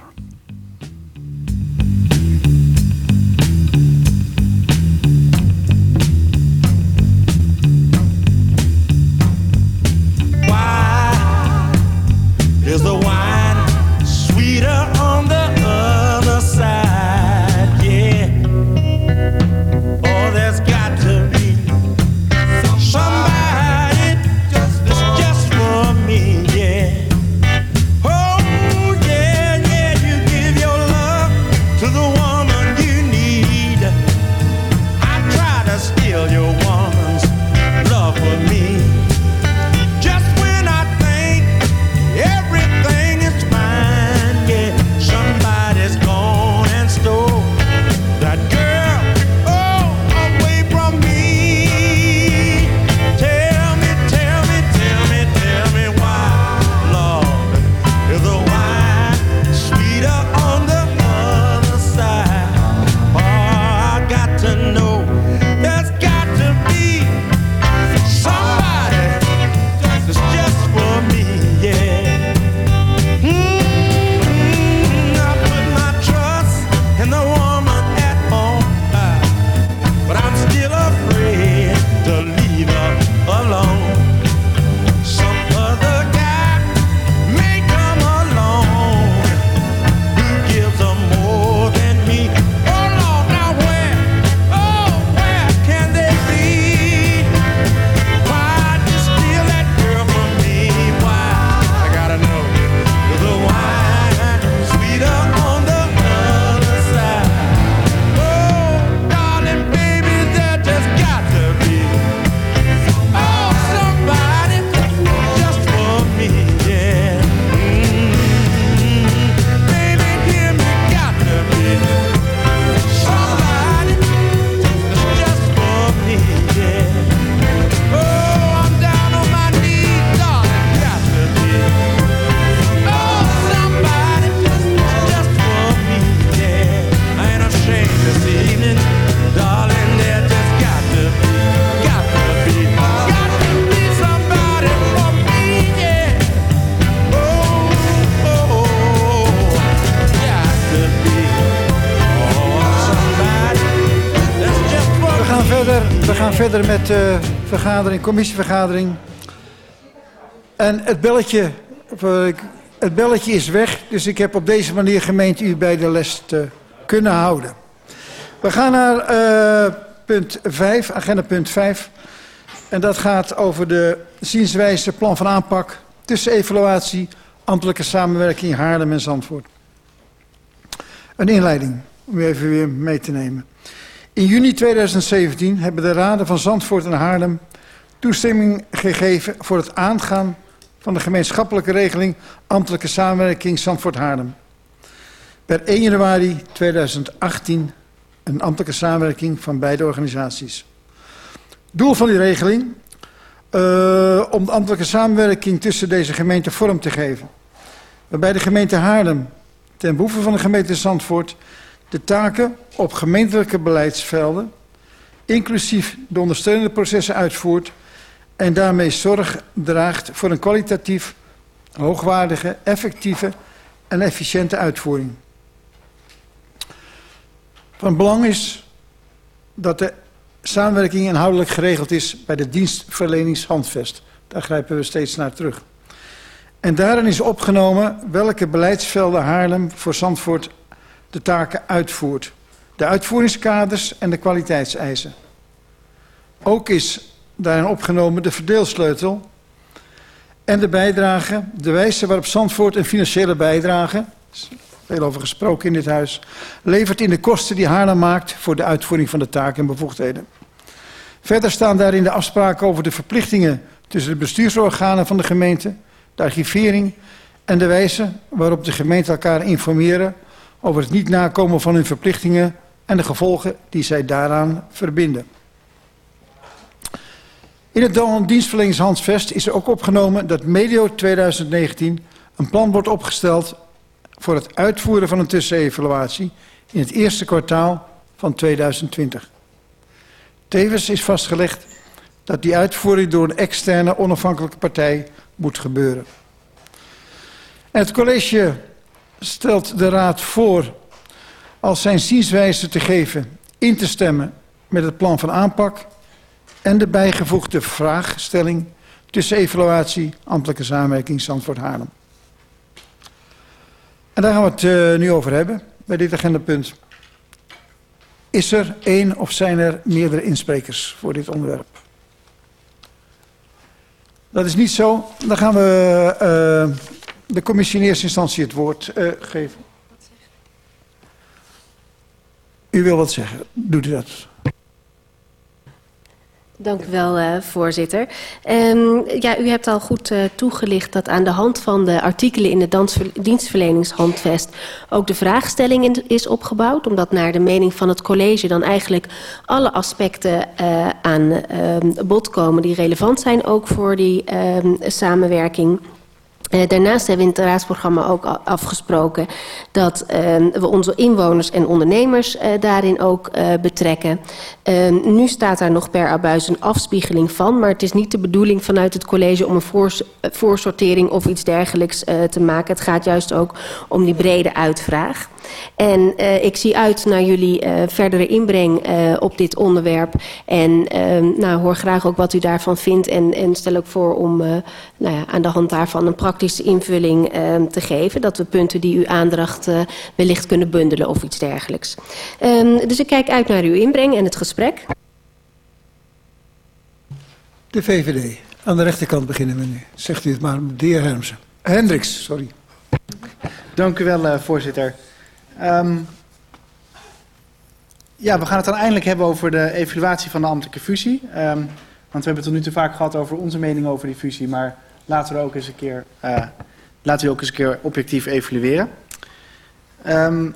Verder met de vergadering, commissievergadering. En het belletje, voor- het belletje is weg, dus ik heb op deze manier gemeend u bij de les te kunnen houden. We gaan naar eh, punt 5, agenda punt 5. En dat gaat over de zienswijze, plan van aanpak, tussenevaluatie, ambtelijke samenwerking Haarlem en Zandvoort. Een inleiding, om u even weer mee te nemen. In juni 2017 hebben de raden van Zandvoort en Haarlem toestemming gegeven voor het aangaan van de gemeenschappelijke regeling ambtelijke samenwerking Zandvoort-Haarlem. Per 1 januari 2018 een ambtelijke samenwerking van beide organisaties. Doel van die regeling? Uh, om de ambtelijke samenwerking tussen deze gemeenten vorm te geven. Waarbij de gemeente Haarlem ten behoeve van de gemeente Zandvoort de taken op gemeentelijke beleidsvelden, inclusief de ondersteunende processen uitvoert en daarmee zorg draagt voor een kwalitatief hoogwaardige, effectieve en efficiënte uitvoering. Van belang is dat de samenwerking inhoudelijk geregeld is bij de dienstverleningshandvest. Daar grijpen we steeds naar terug. En daarin is opgenomen welke beleidsvelden Haarlem voor Zandvoort de taken uitvoert. De uitvoeringskaders en de kwaliteitseisen. Ook is daarin opgenomen de verdeelsleutel en de bijdrage, de wijze waarop Zandvoort een financiële bijdrage, veel over gesproken in dit huis, levert in de kosten die Haarlem maakt voor de uitvoering van de taken en bevoegdheden. Verder staan daarin de afspraken over de verplichtingen tussen de bestuursorganen van de gemeente,
de archivering en de wijze waarop de gemeenten elkaar informeren over het niet nakomen van hun verplichtingen en de gevolgen die zij daaraan verbinden. In het dienstverleningshandvest is er ook opgenomen dat medio 2019 een plan wordt opgesteld voor het uitvoeren van een tussenevaluatie in het eerste kwartaal van 2020. Tevens is vastgelegd dat die uitvoering door een externe onafhankelijke partij moet gebeuren. En het college stelt de raad voor als zijn zienswijze te geven in te stemmen met het plan van aanpak en de bijgevoegde vraagstelling tussen evaluatie ambtelijke samenwerking Zandvoort Haarlem. En daar gaan we het uh, nu over hebben bij dit agendapunt. Is er één of zijn er meerdere insprekers voor dit onderwerp? Dat is niet zo. Dan gaan we uh, de commissie in eerste instantie het woord uh, geven. U wil wat zeggen. Doet u dat.
Dank u wel, uh, voorzitter. Um, ja, u hebt al goed uh, toegelicht dat aan de hand van de artikelen in de dienstverleningshandvest ook de vraagstelling in, is opgebouwd. Omdat naar de mening van het college dan eigenlijk alle aspecten aan bod komen die relevant zijn ook voor die ehm, samenwerking. Uh, daarnaast hebben we in het raadsprogramma ook afgesproken dat uh, we onze inwoners en ondernemers uh, daarin ook betrekken. nu staat daar nog per abuis een afspiegeling van, maar het is niet de bedoeling vanuit het college om een voors voorsortering of iets dergelijks te maken. Het gaat juist ook om die brede uitvraag. En uh, ik zie uit naar jullie uh, verdere inbreng uh, op dit onderwerp. En nou, hoor graag ook wat u daarvan vindt. En, en stel ook voor om nou ja, aan de hand daarvan een praktische invulling te geven. Dat we punten die uw aandacht wellicht kunnen bundelen of iets dergelijks. Um, dus ik kijk uit naar uw inbreng en het gesprek.
De VVD. Aan de rechterkant beginnen we nu. Zegt u het maar, de heer Hermsen. Hendricks, sorry.
Dank u wel, voorzitter. Um, ja, we gaan het dan eindelijk hebben over de evaluatie van de ambtelijke fusie. Um, want we hebben het tot nu toe vaak gehad over onze mening over die fusie. Maar laten we ook eens een keer, uh, laten we ook eens een keer objectief evalueren. Um,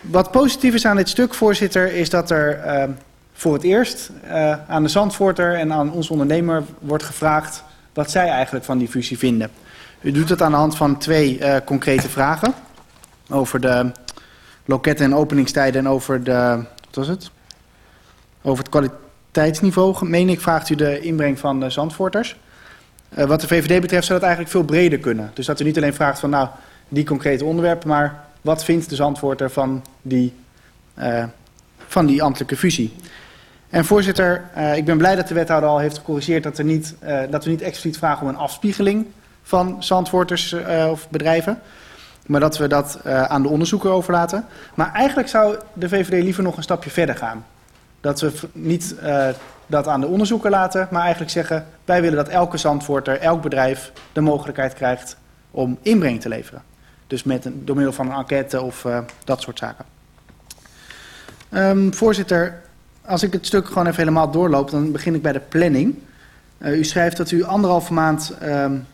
wat positief is aan dit stuk, voorzitter, is dat er uh, voor het eerst uh, aan de Zandvoorter en aan ons ondernemer wordt gevraagd wat zij eigenlijk van die fusie vinden. U doet het aan de hand van twee uh, concrete vragen. Over de loketten en openingstijden en over de... Wat was het? Over het kwaliteitsniveau, meen ik, vraagt u de inbreng van de Zandvoorters. Uh, wat de VVD betreft zou dat eigenlijk veel breder kunnen. Dus dat u niet alleen vraagt van nou, die concrete onderwerpen... maar wat vindt de Zandvoorter van die, uh, van die ambtelijke fusie? En voorzitter, ik ben blij dat de wethouder al heeft gecorrigeerd... dat, er niet, dat we niet expliciet vragen om een afspiegeling van zandvoorters of bedrijven. Maar dat we dat aan de onderzoeker overlaten. Maar eigenlijk zou de VVD liever nog een stapje verder gaan. Dat we niet uh, dat aan de onderzoeker laten, maar eigenlijk zeggen... wij willen dat elke zandvoorter, elk bedrijf de mogelijkheid krijgt om inbreng te leveren. Dus met een, door middel van een enquête of dat soort zaken. Um, voorzitter, als ik het stuk gewoon even helemaal doorloop... dan begin ik bij de planning. u schrijft dat u anderhalve maand... Um,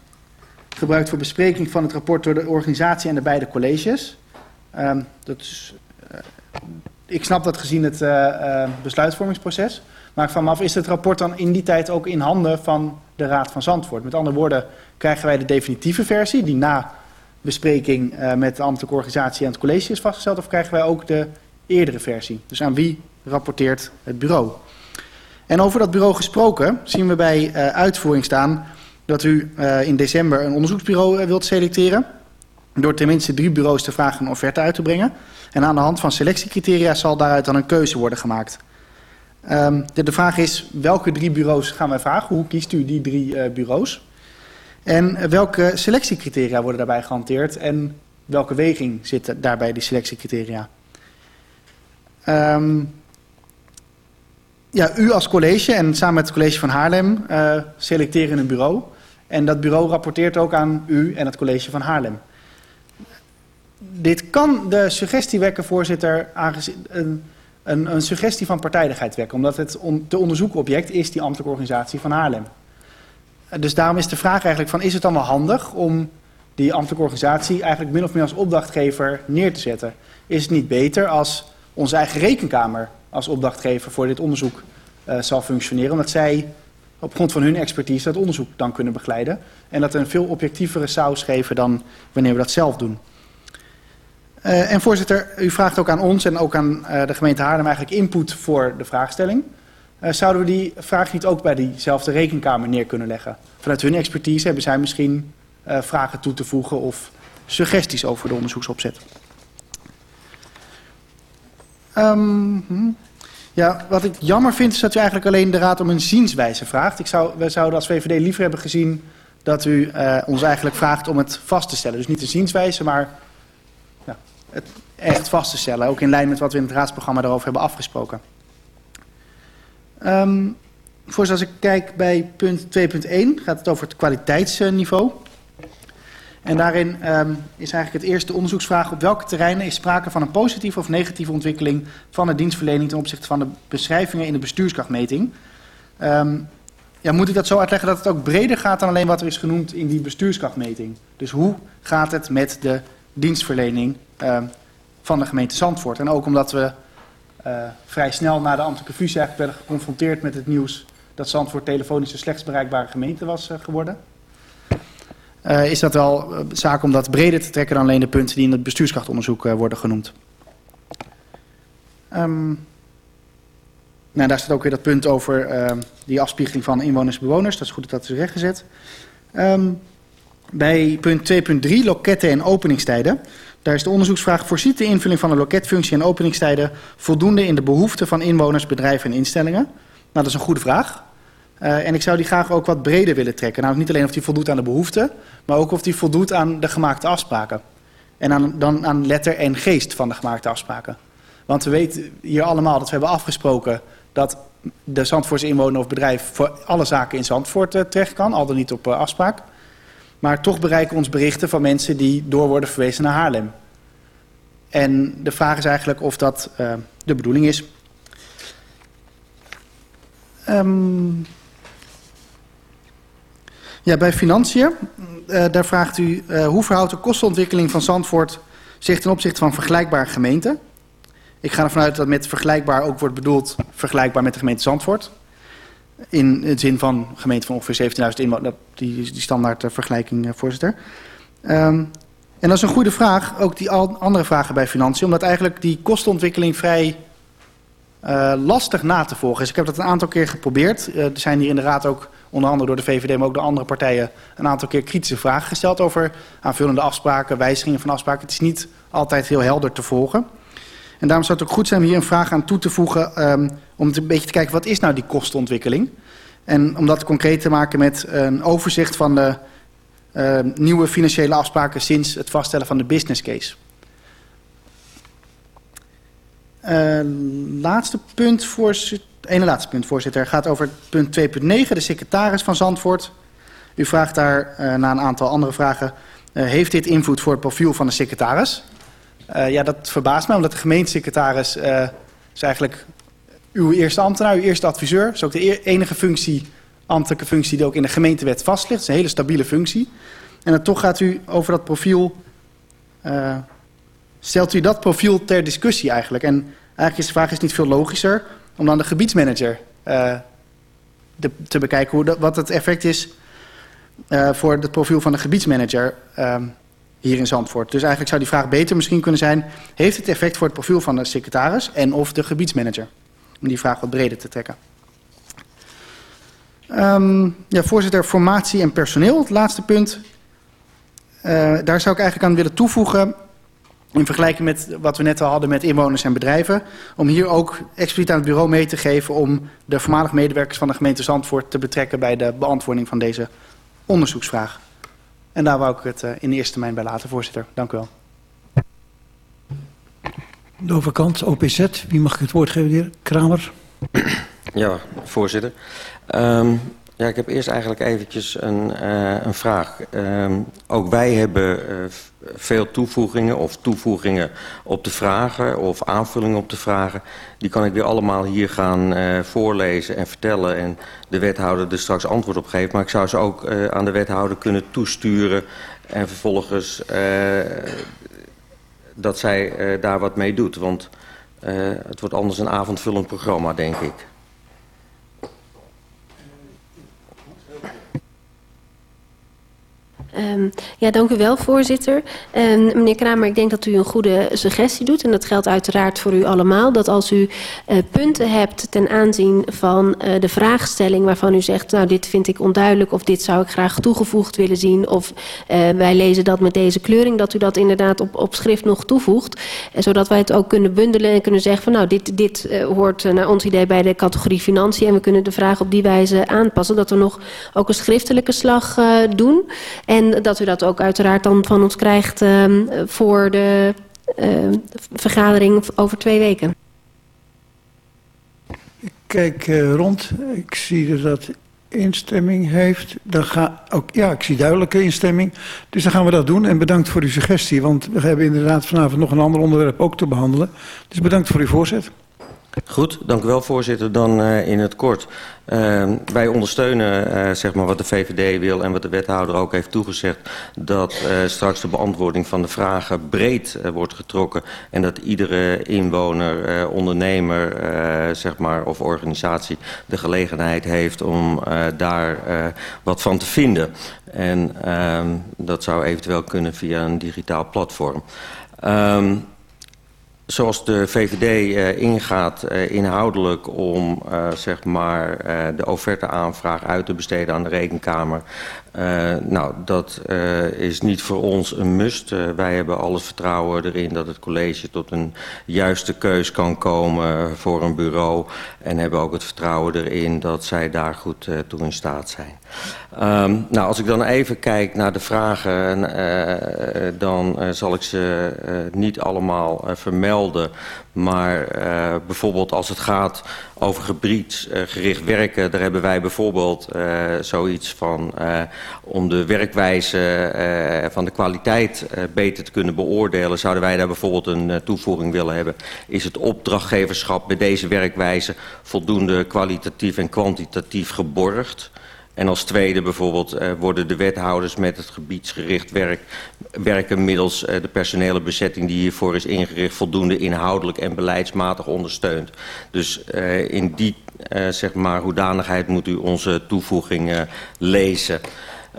gebruikt voor bespreking van het rapport door de organisatie en de beide colleges. Um, dat is, ik snap dat gezien het uh, uh, besluitvormingsproces. Maar ik vraag me af, is het rapport dan in die tijd ook in handen van de Raad van Zandvoort? Met andere woorden, krijgen wij de definitieve versie die na bespreking met de ambtelijke organisatie en het college is vastgesteld? Of krijgen wij ook de eerdere versie? Dus aan wie rapporteert het bureau? En over dat bureau gesproken zien we bij uitvoering staan dat u in december een onderzoeksbureau wilt selecteren. Door tenminste drie bureaus te vragen een offerte uit te brengen. En aan de hand van selectiecriteria zal daaruit dan een keuze worden gemaakt. Um, de, vraag is, welke drie bureaus gaan wij vragen? Hoe kiest u die drie uh, bureaus? En welke selectiecriteria worden daarbij gehanteerd? En welke weging zit daarbij die selectiecriteria? Um, ja, u als college en samen met het college van Haarlem uh, selecteren een bureau. En dat bureau rapporteert ook aan u en het college van Haarlem. Dit kan de suggestie wekken, voorzitter, een, een, een suggestie van partijdigheid wekken. Omdat het on, te onderzoeken object is die ambtelijke organisatie van Haarlem. dus daarom is de vraag eigenlijk van, is het allemaal handig om die ambtelijke organisatie eigenlijk min of meer als opdrachtgever neer te zetten? Is het niet beter als onze eigen rekenkamer als opdrachtgever voor dit onderzoek uh, zal functioneren, omdat zij op grond van hun expertise dat onderzoek dan kunnen begeleiden en dat een veel objectievere saus geven dan wanneer we dat zelf doen. Uh, en voorzitter, u vraagt ook aan ons en ook aan uh, de gemeente Haarlem eigenlijk input voor de vraagstelling. Uh, zouden we die vraag niet ook bij diezelfde rekenkamer neer kunnen leggen? Vanuit hun expertise hebben zij misschien vragen toe te voegen of suggesties over de onderzoeksopzet. Um, hm. Ja, wat ik jammer vind is dat u eigenlijk alleen de raad om een zienswijze vraagt. Ik zou, we zouden als VVD liever hebben gezien dat u ons eigenlijk vraagt om het vast te stellen. Dus niet een zienswijze, maar het echt vast te stellen. Ook in lijn met wat we in het raadsprogramma daarover hebben afgesproken. Um, als ik kijk bij punt 2.1 gaat het over het kwaliteitsniveau. En daarin um, is eigenlijk het eerste onderzoeksvraag op welke terreinen is sprake van een positieve of negatieve ontwikkeling van de dienstverlening ten opzichte van de beschrijvingen in de bestuurskrachtmeting. Um, ja, moet ik dat zo uitleggen dat het ook breder gaat dan alleen wat er is genoemd in die bestuurskrachtmeting? Dus hoe gaat het met de dienstverlening van de gemeente Zandvoort? En ook omdat we uh, vrij snel na de ambtelijke fusie werden geconfronteerd met het nieuws dat Zandvoort telefonisch de slechts bereikbare gemeente was uh, geworden. Uh, is dat wel zaak om dat breder te trekken dan alleen de punten die in het bestuurskrachtonderzoek worden genoemd. Um, nou, daar staat ook weer dat punt over uh, die afspiegeling van inwoners en bewoners. Dat is goed dat dat is rechtgezet. Bij punt 2.3, loketten en openingstijden. Daar is de onderzoeksvraag, voorziet de invulling van de loketfunctie en openingstijden voldoende in de behoeften van inwoners, bedrijven en instellingen? Nou, dat is een goede vraag. Uh, en ik zou die graag ook wat breder willen trekken. Nou, niet alleen of die voldoet aan de behoeften, maar ook of die voldoet aan de gemaakte afspraken. En dan aan letter en geest van de gemaakte afspraken. Want we weten hier allemaal dat we hebben afgesproken dat de Zandvoortse inwoner of bedrijf voor alle zaken in Zandvoort uh, terecht kan, al dan niet op uh, afspraak. Maar toch bereiken ons berichten van mensen die door worden verwezen naar Haarlem. En de vraag is eigenlijk of dat uh, de bedoeling is. Um, ja, bij financiën, uh, daar vraagt u uh, hoe verhoudt de kostenontwikkeling van Zandvoort zich ten opzichte van vergelijkbare gemeenten? Ik ga ervan uit dat met vergelijkbaar ook wordt bedoeld vergelijkbaar met de gemeente Zandvoort. In het zin van gemeente van ongeveer 17.000 inwoners, die, die standaard uh, vergelijking, uh, voorzitter. Um, en dat is een goede vraag, ook die andere vragen bij financiën, omdat eigenlijk die kostenontwikkeling vrij uh, lastig na te volgen is. Ik heb dat een aantal keer geprobeerd. Er zijn hier in de raad ook onder andere door de VVD, maar ook door andere partijen, een aantal keer kritische vragen gesteld over aanvullende afspraken, wijzigingen van afspraken. Het is niet altijd heel helder te volgen. En daarom zou het ook goed zijn om hier een vraag aan toe te voegen, um, om een beetje te kijken wat is nou die kostenontwikkeling. En om dat concreet te maken met een overzicht van de uh, nieuwe financiële afspraken sinds het vaststellen van de business case. Uh, laatste punt, voorzitter. Ene laatste punt, voorzitter. gaat over punt 2.9, de secretaris van Zandvoort. U vraagt daar uh, na een aantal andere vragen... Uh, heeft dit invloed voor het profiel van de secretaris? Uh, ja, dat verbaast mij, omdat de gemeentesecretaris... Uh, is eigenlijk uw eerste ambtenaar, uw eerste adviseur. Dat is ook de enige functie, ambtelijke functie... die ook in de gemeentewet vast ligt. Is een hele stabiele functie. En dan toch gaat u over dat profiel... Uh, stelt u dat profiel ter discussie eigenlijk? En eigenlijk is de vraag is niet veel logischer om dan de gebiedsmanager te bekijken hoe wat het effect is voor het profiel van de gebiedsmanager uh, hier in Zandvoort. Dus eigenlijk zou die vraag beter misschien kunnen zijn, heeft het effect voor het profiel van de secretaris en of de gebiedsmanager? Om die vraag wat breder te trekken. Um, ja, voorzitter, formatie en personeel, het laatste punt. Uh, daar zou ik eigenlijk aan willen toevoegen in vergelijking met wat we net al hadden met inwoners en bedrijven. Om hier ook expliciet aan het bureau mee te geven om de voormalig medewerkers van de gemeente Zandvoort te betrekken bij de beantwoording van deze onderzoeksvraag. En daar wou ik het uh, in de eerste termijn bij laten, voorzitter. Dank u wel.
De overkant, OPZ. Wie mag ik het woord geven, de heer Kramer?
Ja, voorzitter. Um, Ja, ik heb eerst eigenlijk eventjes een, uh, een vraag. Uh, ook wij hebben uh, veel toevoegingen of toevoegingen op de vragen of aanvullingen op de vragen. Die kan ik weer allemaal hier gaan uh, voorlezen en vertellen en de wethouder er straks antwoord op geven. Maar ik zou ze ook aan de wethouder kunnen toesturen en vervolgens dat zij daar wat mee doet. Want het wordt anders een avondvullend programma, denk ik.
Um, ja, dank u wel, voorzitter. Um, meneer Kramer, ik denk dat u een goede suggestie doet. En dat geldt uiteraard voor u allemaal. Dat als u uh, punten hebt ten aanzien van uh, de vraagstelling... waarvan u zegt, nou, dit vind ik onduidelijk... of dit zou ik graag toegevoegd willen zien... of uh, wij lezen dat met deze kleuring... dat u dat inderdaad op, op schrift nog toevoegt. Zodat wij het ook kunnen bundelen en kunnen zeggen... van nou, dit, dit hoort naar ons idee bij de categorie financiën... en we kunnen de vraag op die wijze aanpassen. Dat we nog ook een schriftelijke slag doen... En dat u dat ook uiteraard dan van ons krijgt uh, voor de uh, vergadering over twee weken.
Ik kijk uh, rond. Ik zie dat dat instemming heeft. Dan ga, ook, ja, ik zie duidelijke instemming. Dus dan gaan we dat doen. En bedankt voor uw suggestie. Want we hebben inderdaad vanavond nog een ander onderwerp ook te behandelen. Dus bedankt voor uw voorzet.
Goed, dank u wel voorzitter. Dan uh, in het kort. Uh, wij ondersteunen uh, zeg maar wat de VVD wil en wat de wethouder ook heeft toegezegd. Dat uh, straks de beantwoording van de vragen breed wordt getrokken. En dat iedere inwoner, ondernemer zeg maar, of organisatie de gelegenheid heeft om daar wat van te vinden. En uh, dat zou eventueel kunnen via een digitaal platform. Um, zoals de VVD uh, ingaat uh, inhoudelijk om uh, zeg maar, de offerteaanvraag uit te besteden aan de rekenkamer. Uh, nou, dat uh, is niet voor ons een must. Uh, wij hebben alles vertrouwen erin dat het college tot een juiste keus kan komen voor een bureau. En hebben ook het vertrouwen erin dat zij daar goed toe in staat zijn. Um, nou, als ik dan even kijk naar de vragen, dan zal ik ze niet allemaal vermelden. Maar uh, bijvoorbeeld als het gaat over gebiedsgericht werken, daar hebben wij bijvoorbeeld uh, zoiets van om de werkwijze van de kwaliteit beter te kunnen beoordelen, zouden wij daar bijvoorbeeld een toevoeging willen hebben. Is het opdrachtgeverschap bij deze werkwijze voldoende kwalitatief en kwantitatief geborgd? En als tweede bijvoorbeeld uh, worden de wethouders met het gebiedsgericht werk, werken middels uh, de personele bezetting die hiervoor is ingericht voldoende inhoudelijk en beleidsmatig ondersteund. Dus uh, in die zeg maar hoedanigheid moet u onze toevoeging lezen.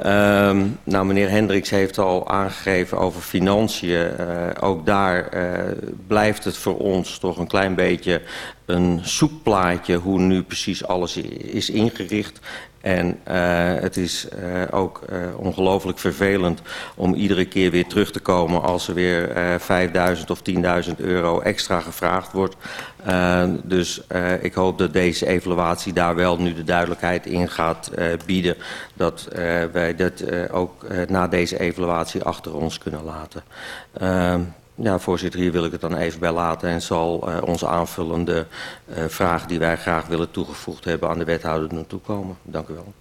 Um, nou, meneer Hendricks heeft al aangegeven over financiën. Uh, ook daar uh, blijft het voor ons toch een klein beetje een zoekplaatje hoe nu precies alles is ingericht. En uh, het is uh, ook uh, ongelooflijk vervelend om iedere keer weer terug te komen als er weer uh, 5.000 of 10.000 euro extra gevraagd wordt. Dus ik hoop dat deze evaluatie daar wel nu de duidelijkheid in gaat bieden. Dat wij dat ook na deze evaluatie achter ons kunnen laten. Ja, voorzitter, hier wil ik het dan even bij laten en zal uh, onze aanvullende uh, vraag die wij graag willen toegevoegd hebben aan de wethouder naartoe komen. Dank u wel.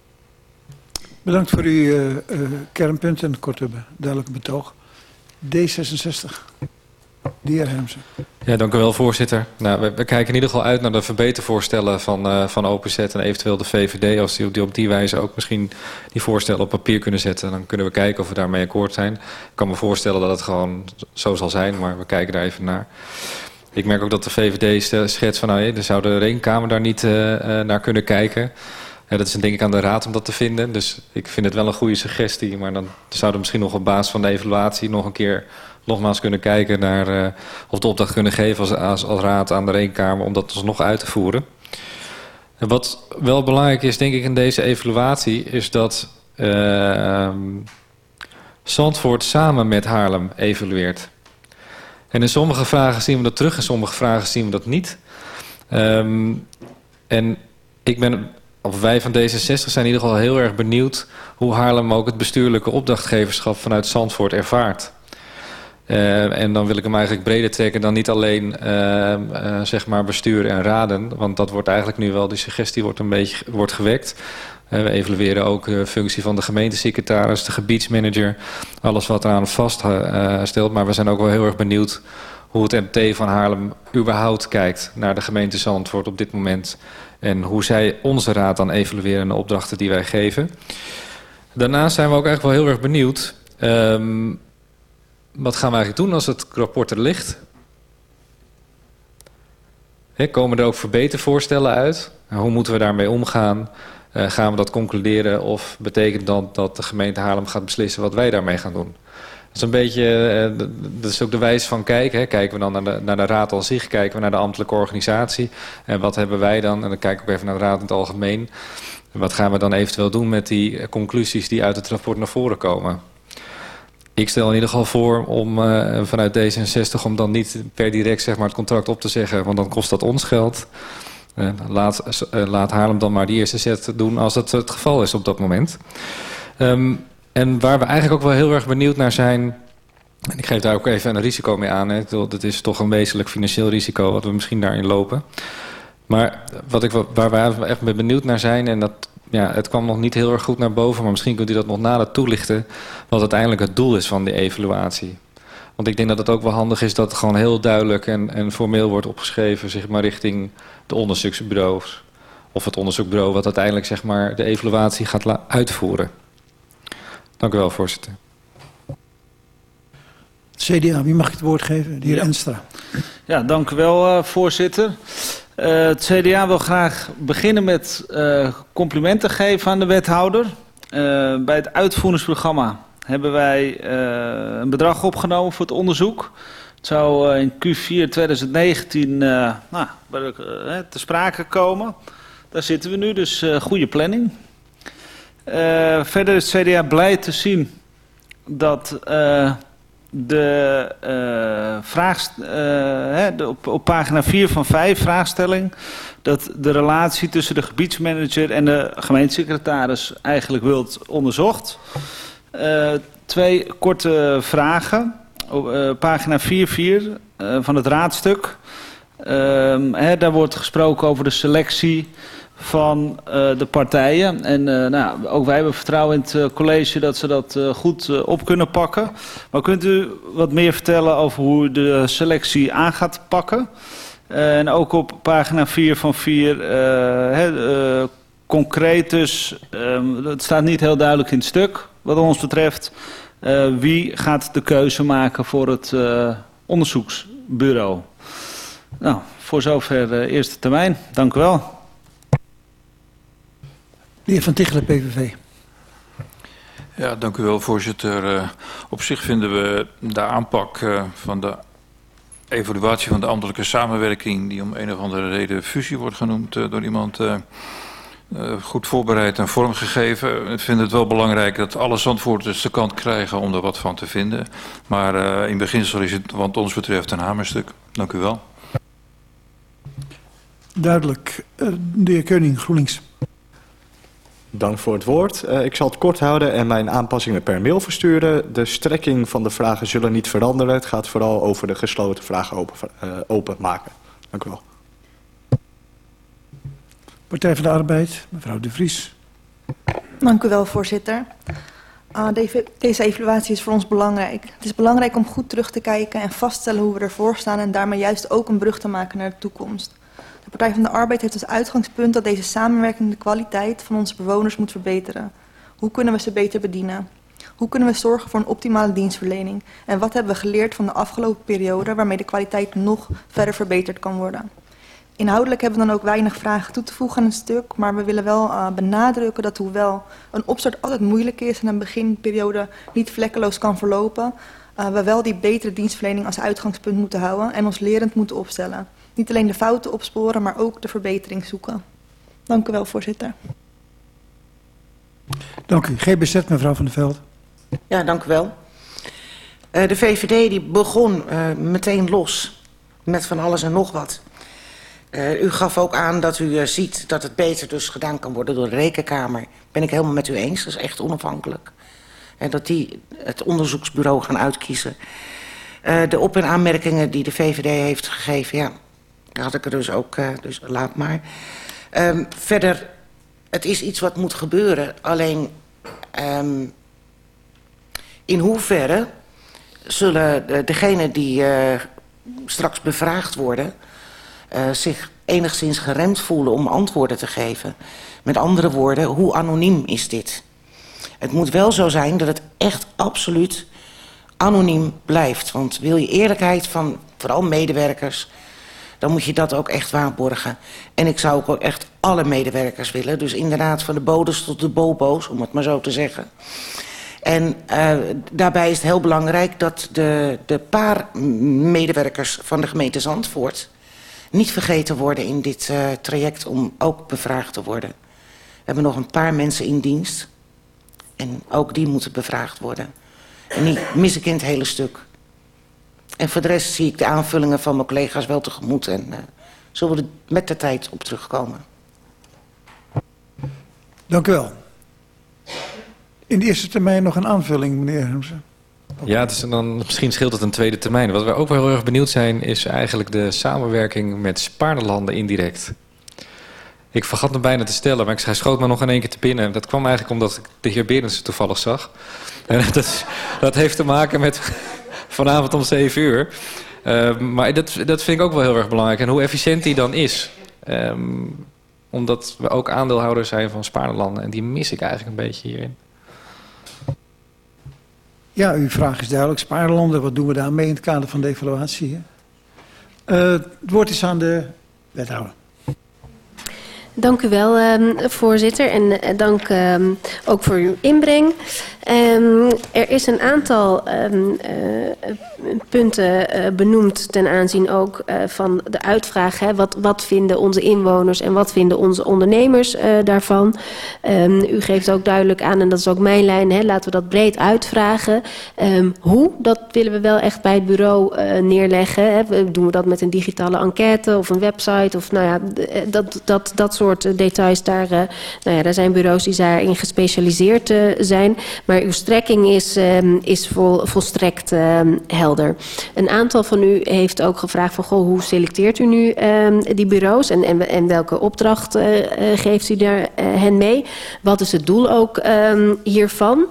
Bedankt voor uw uh, kernpunt en korte duidelijke betoog. D66. De heer.
Ja, dank u wel, voorzitter. Nou, we, kijken in ieder geval uit naar de verbetervoorstellen van, uh, van en eventueel de VVD. Als die op, die op die wijze ook misschien die voorstellen op papier kunnen zetten, dan kunnen we kijken of we daarmee akkoord zijn. Ik kan me voorstellen dat het gewoon zo zal zijn, maar we kijken daar even naar. Ik merk ook dat de VVD schetst van, nou, er zou de rekenkamer daar niet uh, uh, naar kunnen kijken. Dat is denk ik aan de raad om dat te vinden. Dus ik vind het wel een goede suggestie. Maar dan zouden we misschien nog op basis van de evaluatie nog een keer nogmaals kunnen kijken naar uh, of de opdracht kunnen geven als, als, raad aan de rekenkamer om dat nog uit te voeren. En wat wel belangrijk is, denk ik, in deze evaluatie, is dat uh, Zandvoort samen met Haarlem evalueert. En in sommige vragen zien we dat terug, in sommige vragen zien we dat niet. Um, en ik ben, of wij van D66 zijn in ieder geval heel erg benieuwd hoe Haarlem ook het bestuurlijke opdrachtgeverschap vanuit Zandvoort ervaart. Uh, en dan wil ik hem eigenlijk breder trekken dan niet alleen uh, zeg maar bestuur en raden. Want dat wordt eigenlijk nu wel, die suggestie wordt een beetje wordt gewekt. Eh, we evalueren ook de functie van de gemeentesecretaris, de gebiedsmanager, alles wat eraan vaststelt. maar we zijn ook wel heel erg benieuwd hoe het MT van Haarlem überhaupt kijkt naar de gemeente Zandvoort op dit moment. En hoe zij onze raad dan evalueren en de opdrachten die wij geven. Daarnaast zijn we ook echt wel heel erg benieuwd. Um, wat gaan we eigenlijk doen als het rapport er ligt? Komen er ook verbetervoorstellen uit? Nou, hoe moeten we daarmee omgaan? Uh, gaan we dat concluderen of betekent dat dat de gemeente Haarlem gaat beslissen wat wij daarmee gaan doen? Dat is een beetje, uh, dat is ook de wijze van kijken. Kijken we dan naar de, naar de raad al zich, kijken we naar de ambtelijke organisatie. En wat hebben wij dan? En dan kijk ik ook even naar de raad in het algemeen. En wat gaan we dan eventueel doen met die conclusies die uit het rapport naar voren komen? Ik stel in ieder geval voor om uh, vanuit D66 om dan niet per direct zeg maar, het contract op te zeggen, want dan kost dat ons geld. Uh, laat, uh, laat Haarlem dan maar die eerste set doen als dat het geval is op dat moment. Um, en waar we eigenlijk ook wel heel erg benieuwd naar zijn... en ik geef daar ook even een risico mee aan. Hè. Dat is toch een wezenlijk financieel risico wat we misschien daarin lopen. Maar wat ik, waar we echt benieuwd naar zijn... en dat, ja, het kwam nog niet heel erg goed naar boven... maar misschien kunt u dat nog nader toelichten... wat uiteindelijk het doel is van die evaluatie. Want ik denk dat het ook wel handig is dat het gewoon heel duidelijk... en, en formeel wordt opgeschreven zeg maar, richting de onderzoeksbureaus... of het onderzoekbureau wat uiteindelijk zeg maar, de evaluatie gaat uitvoeren. Dank u wel, voorzitter.
CDA, wie mag ik het woord geven? De heer ja. Enstra.
Ja, dank u wel, uh, voorzitter. Uh, het CDA wil graag beginnen met uh, complimenten geven aan de wethouder. bij het uitvoeringsprogramma hebben wij een bedrag opgenomen voor het onderzoek. Het zou in Q4 2019 nou, te sprake komen. Daar zitten we nu, dus goede planning. Verder is het CDA blij te zien dat de uh, vraag, hè, de, op, op, pagina 4 van 5 vraagstelling, dat de relatie tussen de gebiedsmanager en de gemeentesecretaris eigenlijk wilt onderzocht. twee korte vragen. Op pagina 4.4 van het raadstuk. Ehm, hè, daar wordt gesproken over de selectie van uh, de partijen. En uh, nou, ook wij hebben vertrouwen in het uh, college dat ze dat goed op kunnen pakken. Maar kunt u wat meer vertellen over hoe u de selectie aan gaat pakken? en ook op pagina 4 van 4, concreet dus, um, het staat niet heel duidelijk in het stuk wat ons betreft. wie gaat de keuze maken voor het onderzoeksbureau? Nou, voor zover de eerste termijn. Dank u wel.
De heer Van Tichelen, PVV.
Ja, dank u wel, voorzitter. Uh, op zich vinden we de aanpak uh, van de evaluatie van de ambtelijke samenwerking... die om een of andere reden fusie wordt genoemd uh, door iemand... goed voorbereid en vormgegeven. Ik vind het wel belangrijk dat alle zandvoorters de kant krijgen om er wat van te vinden. Maar in beginsel is het wat ons betreft een hamerstuk. Dank u wel.
Duidelijk. de heer Keuning, GroenLinks.
Dank voor het woord. Uh, ik zal het kort houden en mijn aanpassingen per mail versturen. De strekking van de vragen zullen niet veranderen. Het gaat vooral over de gesloten vragen open, uh, openmaken. Dank u wel.
Partij van de Arbeid, mevrouw De Vries.
Dank u wel, voorzitter. Uh, de, deze evaluatie is voor ons belangrijk. Het is belangrijk om goed terug te kijken en vaststellen hoe we ervoor staan... en daarmee juist ook een brug te maken naar de toekomst. De Partij van de Arbeid heeft als uitgangspunt dat deze samenwerking de kwaliteit van onze bewoners moet verbeteren. Hoe kunnen we ze beter bedienen? Hoe kunnen we zorgen voor een optimale dienstverlening? En wat hebben we geleerd van de afgelopen periode waarmee de kwaliteit nog verder verbeterd kan worden? Inhoudelijk hebben we dan ook weinig vragen toe te voegen aan het stuk, maar we willen wel uh, benadrukken dat hoewel een opstart altijd moeilijk is en een beginperiode niet vlekkeloos kan verlopen, uh, we wel die betere dienstverlening als uitgangspunt moeten houden en ons lerend moeten opstellen. Niet alleen de fouten opsporen, maar ook de verbetering zoeken. Dank u wel, voorzitter.
Dank u. GBZ, mevrouw Van der Veld.
Ja, dank u wel. Uh, de VVD die begon uh, meteen los met van alles en nog wat. Uh, u gaf ook aan dat u ziet dat het beter dus gedaan kan worden door de rekenkamer. Ben ik helemaal met u eens, dat is echt onafhankelijk. En dat die het onderzoeksbureau gaan uitkiezen. de op- en aanmerkingen die de VVD heeft gegeven, ja, had ik er dus ook, uh, dus laat maar. Um, verder het is iets wat moet gebeuren. Alleen ehm, in hoeverre zullen de, degenen die eh, straks bevraagd worden... eh, zich enigszins geremd voelen om antwoorden te geven. Met andere woorden, hoe anoniem is dit? Het moet wel zo zijn dat het echt absoluut anoniem blijft. Want wil je eerlijkheid van vooral medewerkers... dan moet je dat ook echt waarborgen. En ik zou ook echt alle medewerkers willen. Dus inderdaad van de bodes tot de bobo's, om het maar zo te zeggen. En uh, daarbij is het heel belangrijk dat de, de paar medewerkers van de gemeente Zandvoort... niet vergeten worden in dit uh, traject om ook bevraagd te worden. We hebben nog een paar mensen in dienst. En ook die moeten bevraagd worden. En die mis ik in het hele stuk. En voor de rest zie ik de aanvullingen van mijn collega's wel tegemoet. En uh, zullen we er met de tijd op terugkomen.
Dank u wel. In de eerste termijn nog een aanvulling, meneer Hermsen.
Ja, dus dan, misschien scheelt het een tweede termijn. Wat we ook wel heel erg benieuwd zijn, is eigenlijk de samenwerking met Spaarnelanden indirect. Ik vergat hem bijna te stellen, maar ik hij schoot me nog in één keer te binnen. Dat kwam eigenlijk omdat ik de heer Berendsen toevallig zag. En dat, is, dat heeft te maken met vanavond om 7 uur. Uh, maar dat, dat vind ik ook wel heel erg belangrijk. En hoe efficiënt die dan is. Um, omdat we ook aandeelhouder zijn van Spaarnelanden. En die mis ik eigenlijk een beetje hierin.
Ja, uw vraag is duidelijk. Spaarlanden, wat doen we daarmee in het kader van de evaluatie? Uh, het woord is aan de wethouder.
Dank u wel, um, voorzitter. En uh, dank um, ook voor uw inbreng. Um, er is een aantal uh, punten uh, benoemd ten aanzien ook van de uitvraag. Hè, wat, wat vinden onze inwoners en wat vinden onze ondernemers daarvan? U geeft ook duidelijk aan, en dat is ook mijn lijn, hè, laten we dat breed uitvragen. Hoe, dat willen we wel echt bij het bureau neerleggen. Hè. Doen we dat met een digitale enquête of een website? Of nou ja, dat, dat, dat soort details, daar, uh, nou ja, zijn bureaus die daarin gespecialiseerd uh, zijn. Maar uw strekking is, um, is vol, volstrekt um, helder. Een aantal van u heeft ook gevraagd van, goh, hoe selecteert u nu um, die bureaus en, en, en welke opdracht geeft u daar hen mee? Wat is het doel ook hiervan?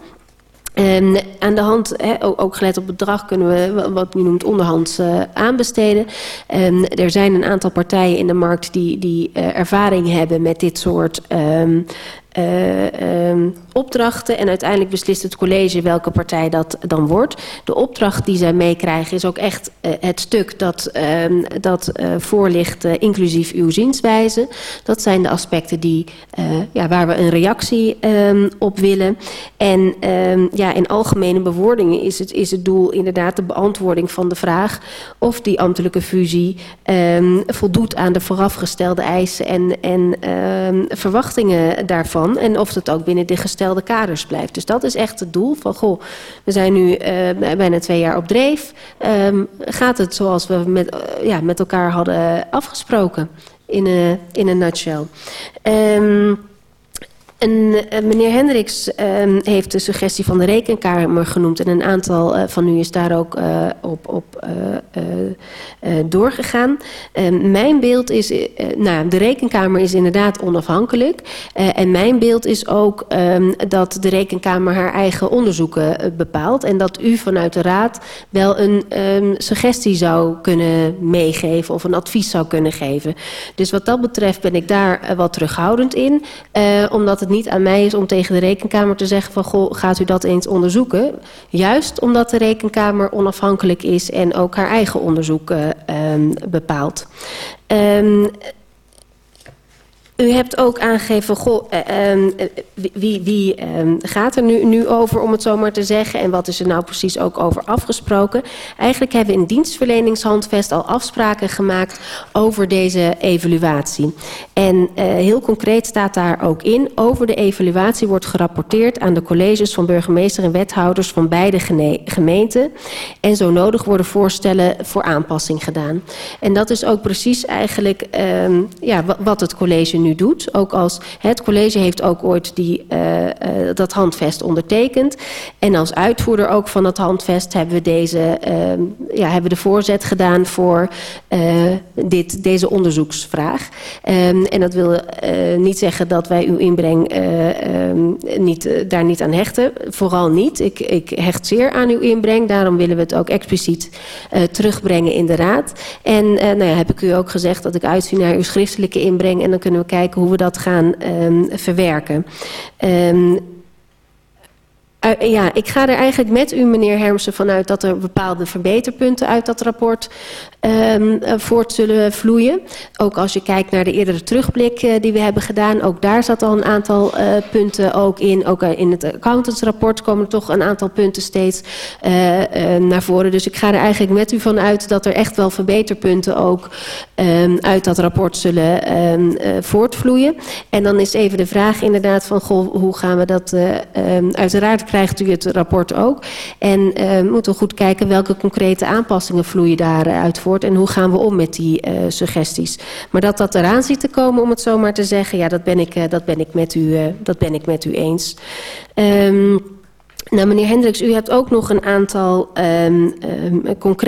Um, aan de hand, ook, gelet op bedrag, kunnen we wat u noemt onderhands uh, aanbesteden. Um, er zijn een aantal partijen in de markt die, die uh, ervaring hebben met dit soort um, uh, um, opdrachten. En uiteindelijk beslist het college welke partij dat dan wordt. De opdracht die zij meekrijgen is ook echt uh, het stuk dat, um, dat uh, voorligt uh, inclusief uw zienswijze. Dat zijn de aspecten die, ja, waar we een reactie um, op willen. En ja, in algemene bewoordingen is het, is het doel inderdaad de beantwoording van de vraag... of die ambtelijke fusie voldoet aan de voorafgestelde eisen en, en verwachtingen daarvan. En of het ook binnen de gestelde kaders blijft. Dus dat is echt het doel van, goh, we zijn nu uh, bijna twee jaar op dreef. Um, gaat het zoals we met, uh, ja, met elkaar hadden afgesproken in een in een nutshell. Um, En uh, meneer Hendricks uh, heeft de suggestie van de rekenkamer genoemd. En een aantal uh, van u is daar ook uh, op, op doorgegaan. mijn beeld is, nou de rekenkamer is inderdaad onafhankelijk. en mijn beeld is ook um, dat de rekenkamer haar eigen onderzoeken bepaalt. En dat u vanuit de raad wel een suggestie zou kunnen meegeven. Of een advies zou kunnen geven. Dus wat dat betreft ben ik daar wat terughoudend in. omdat het niet aan mij is om tegen de rekenkamer te zeggen van... goh, gaat u dat eens onderzoeken? Juist omdat de rekenkamer onafhankelijk is en ook haar eigen onderzoek uh, um, bepaalt. Um, U hebt ook aangegeven, goh, uh, wie, wie uh, gaat er nu, nu over, om het zo maar te zeggen? En wat is er nou precies ook over afgesproken? Eigenlijk hebben we in dienstverleningshandvest al afspraken gemaakt over deze evaluatie. En uh, heel concreet staat daar ook in, over de evaluatie wordt gerapporteerd aan de colleges van burgemeester en wethouders van beide gemeenten. En zo nodig worden voorstellen voor aanpassing gedaan. En dat is ook precies eigenlijk ja, wat het college nu doet. Ook als het college heeft ook ooit die, uh, uh, dat handvest ondertekend. En als uitvoerder ook van dat handvest hebben we, deze, uh, ja, hebben we de voorzet gedaan voor dit, deze onderzoeksvraag. Um, en dat wil niet zeggen dat wij uw inbreng um, niet, daar niet aan hechten. Vooral niet. Ik, ik hecht zeer aan uw inbreng. Daarom willen we het ook expliciet terugbrengen in de raad. En nou ja, heb ik u ook gezegd dat ik uitzie naar uw schriftelijke inbreng. En dan kunnen we kijken hoe we dat gaan um, verwerken. Um, uh, ja, ik ga er eigenlijk met u, meneer Hermsen, vanuit dat er bepaalde verbeterpunten uit dat rapport um, voort zullen vloeien. Ook als je kijkt naar de eerdere terugblik uh, die we hebben gedaan, ook daar zat al een aantal punten ook in. Ook in het accountantsrapport komen er toch een aantal punten steeds naar voren. Dus ik ga er eigenlijk met u vanuit dat er echt wel verbeterpunten ook um, uit dat rapport zullen um, voortvloeien. En dan is even de vraag inderdaad van, goh, hoe gaan we dat uiteraard krijgt u het rapport ook. En uh, moeten we goed kijken welke concrete aanpassingen vloeien daaruit voort. En hoe gaan we om met die uh, suggesties. Maar dat dat eraan ziet te komen, om het zo maar te zeggen. Ja, dat ben ik, uh, dat ben ik, met, u, dat ben ik met u eens. Um, nou, meneer Hendricks, u hebt ook nog een aantal um, concrete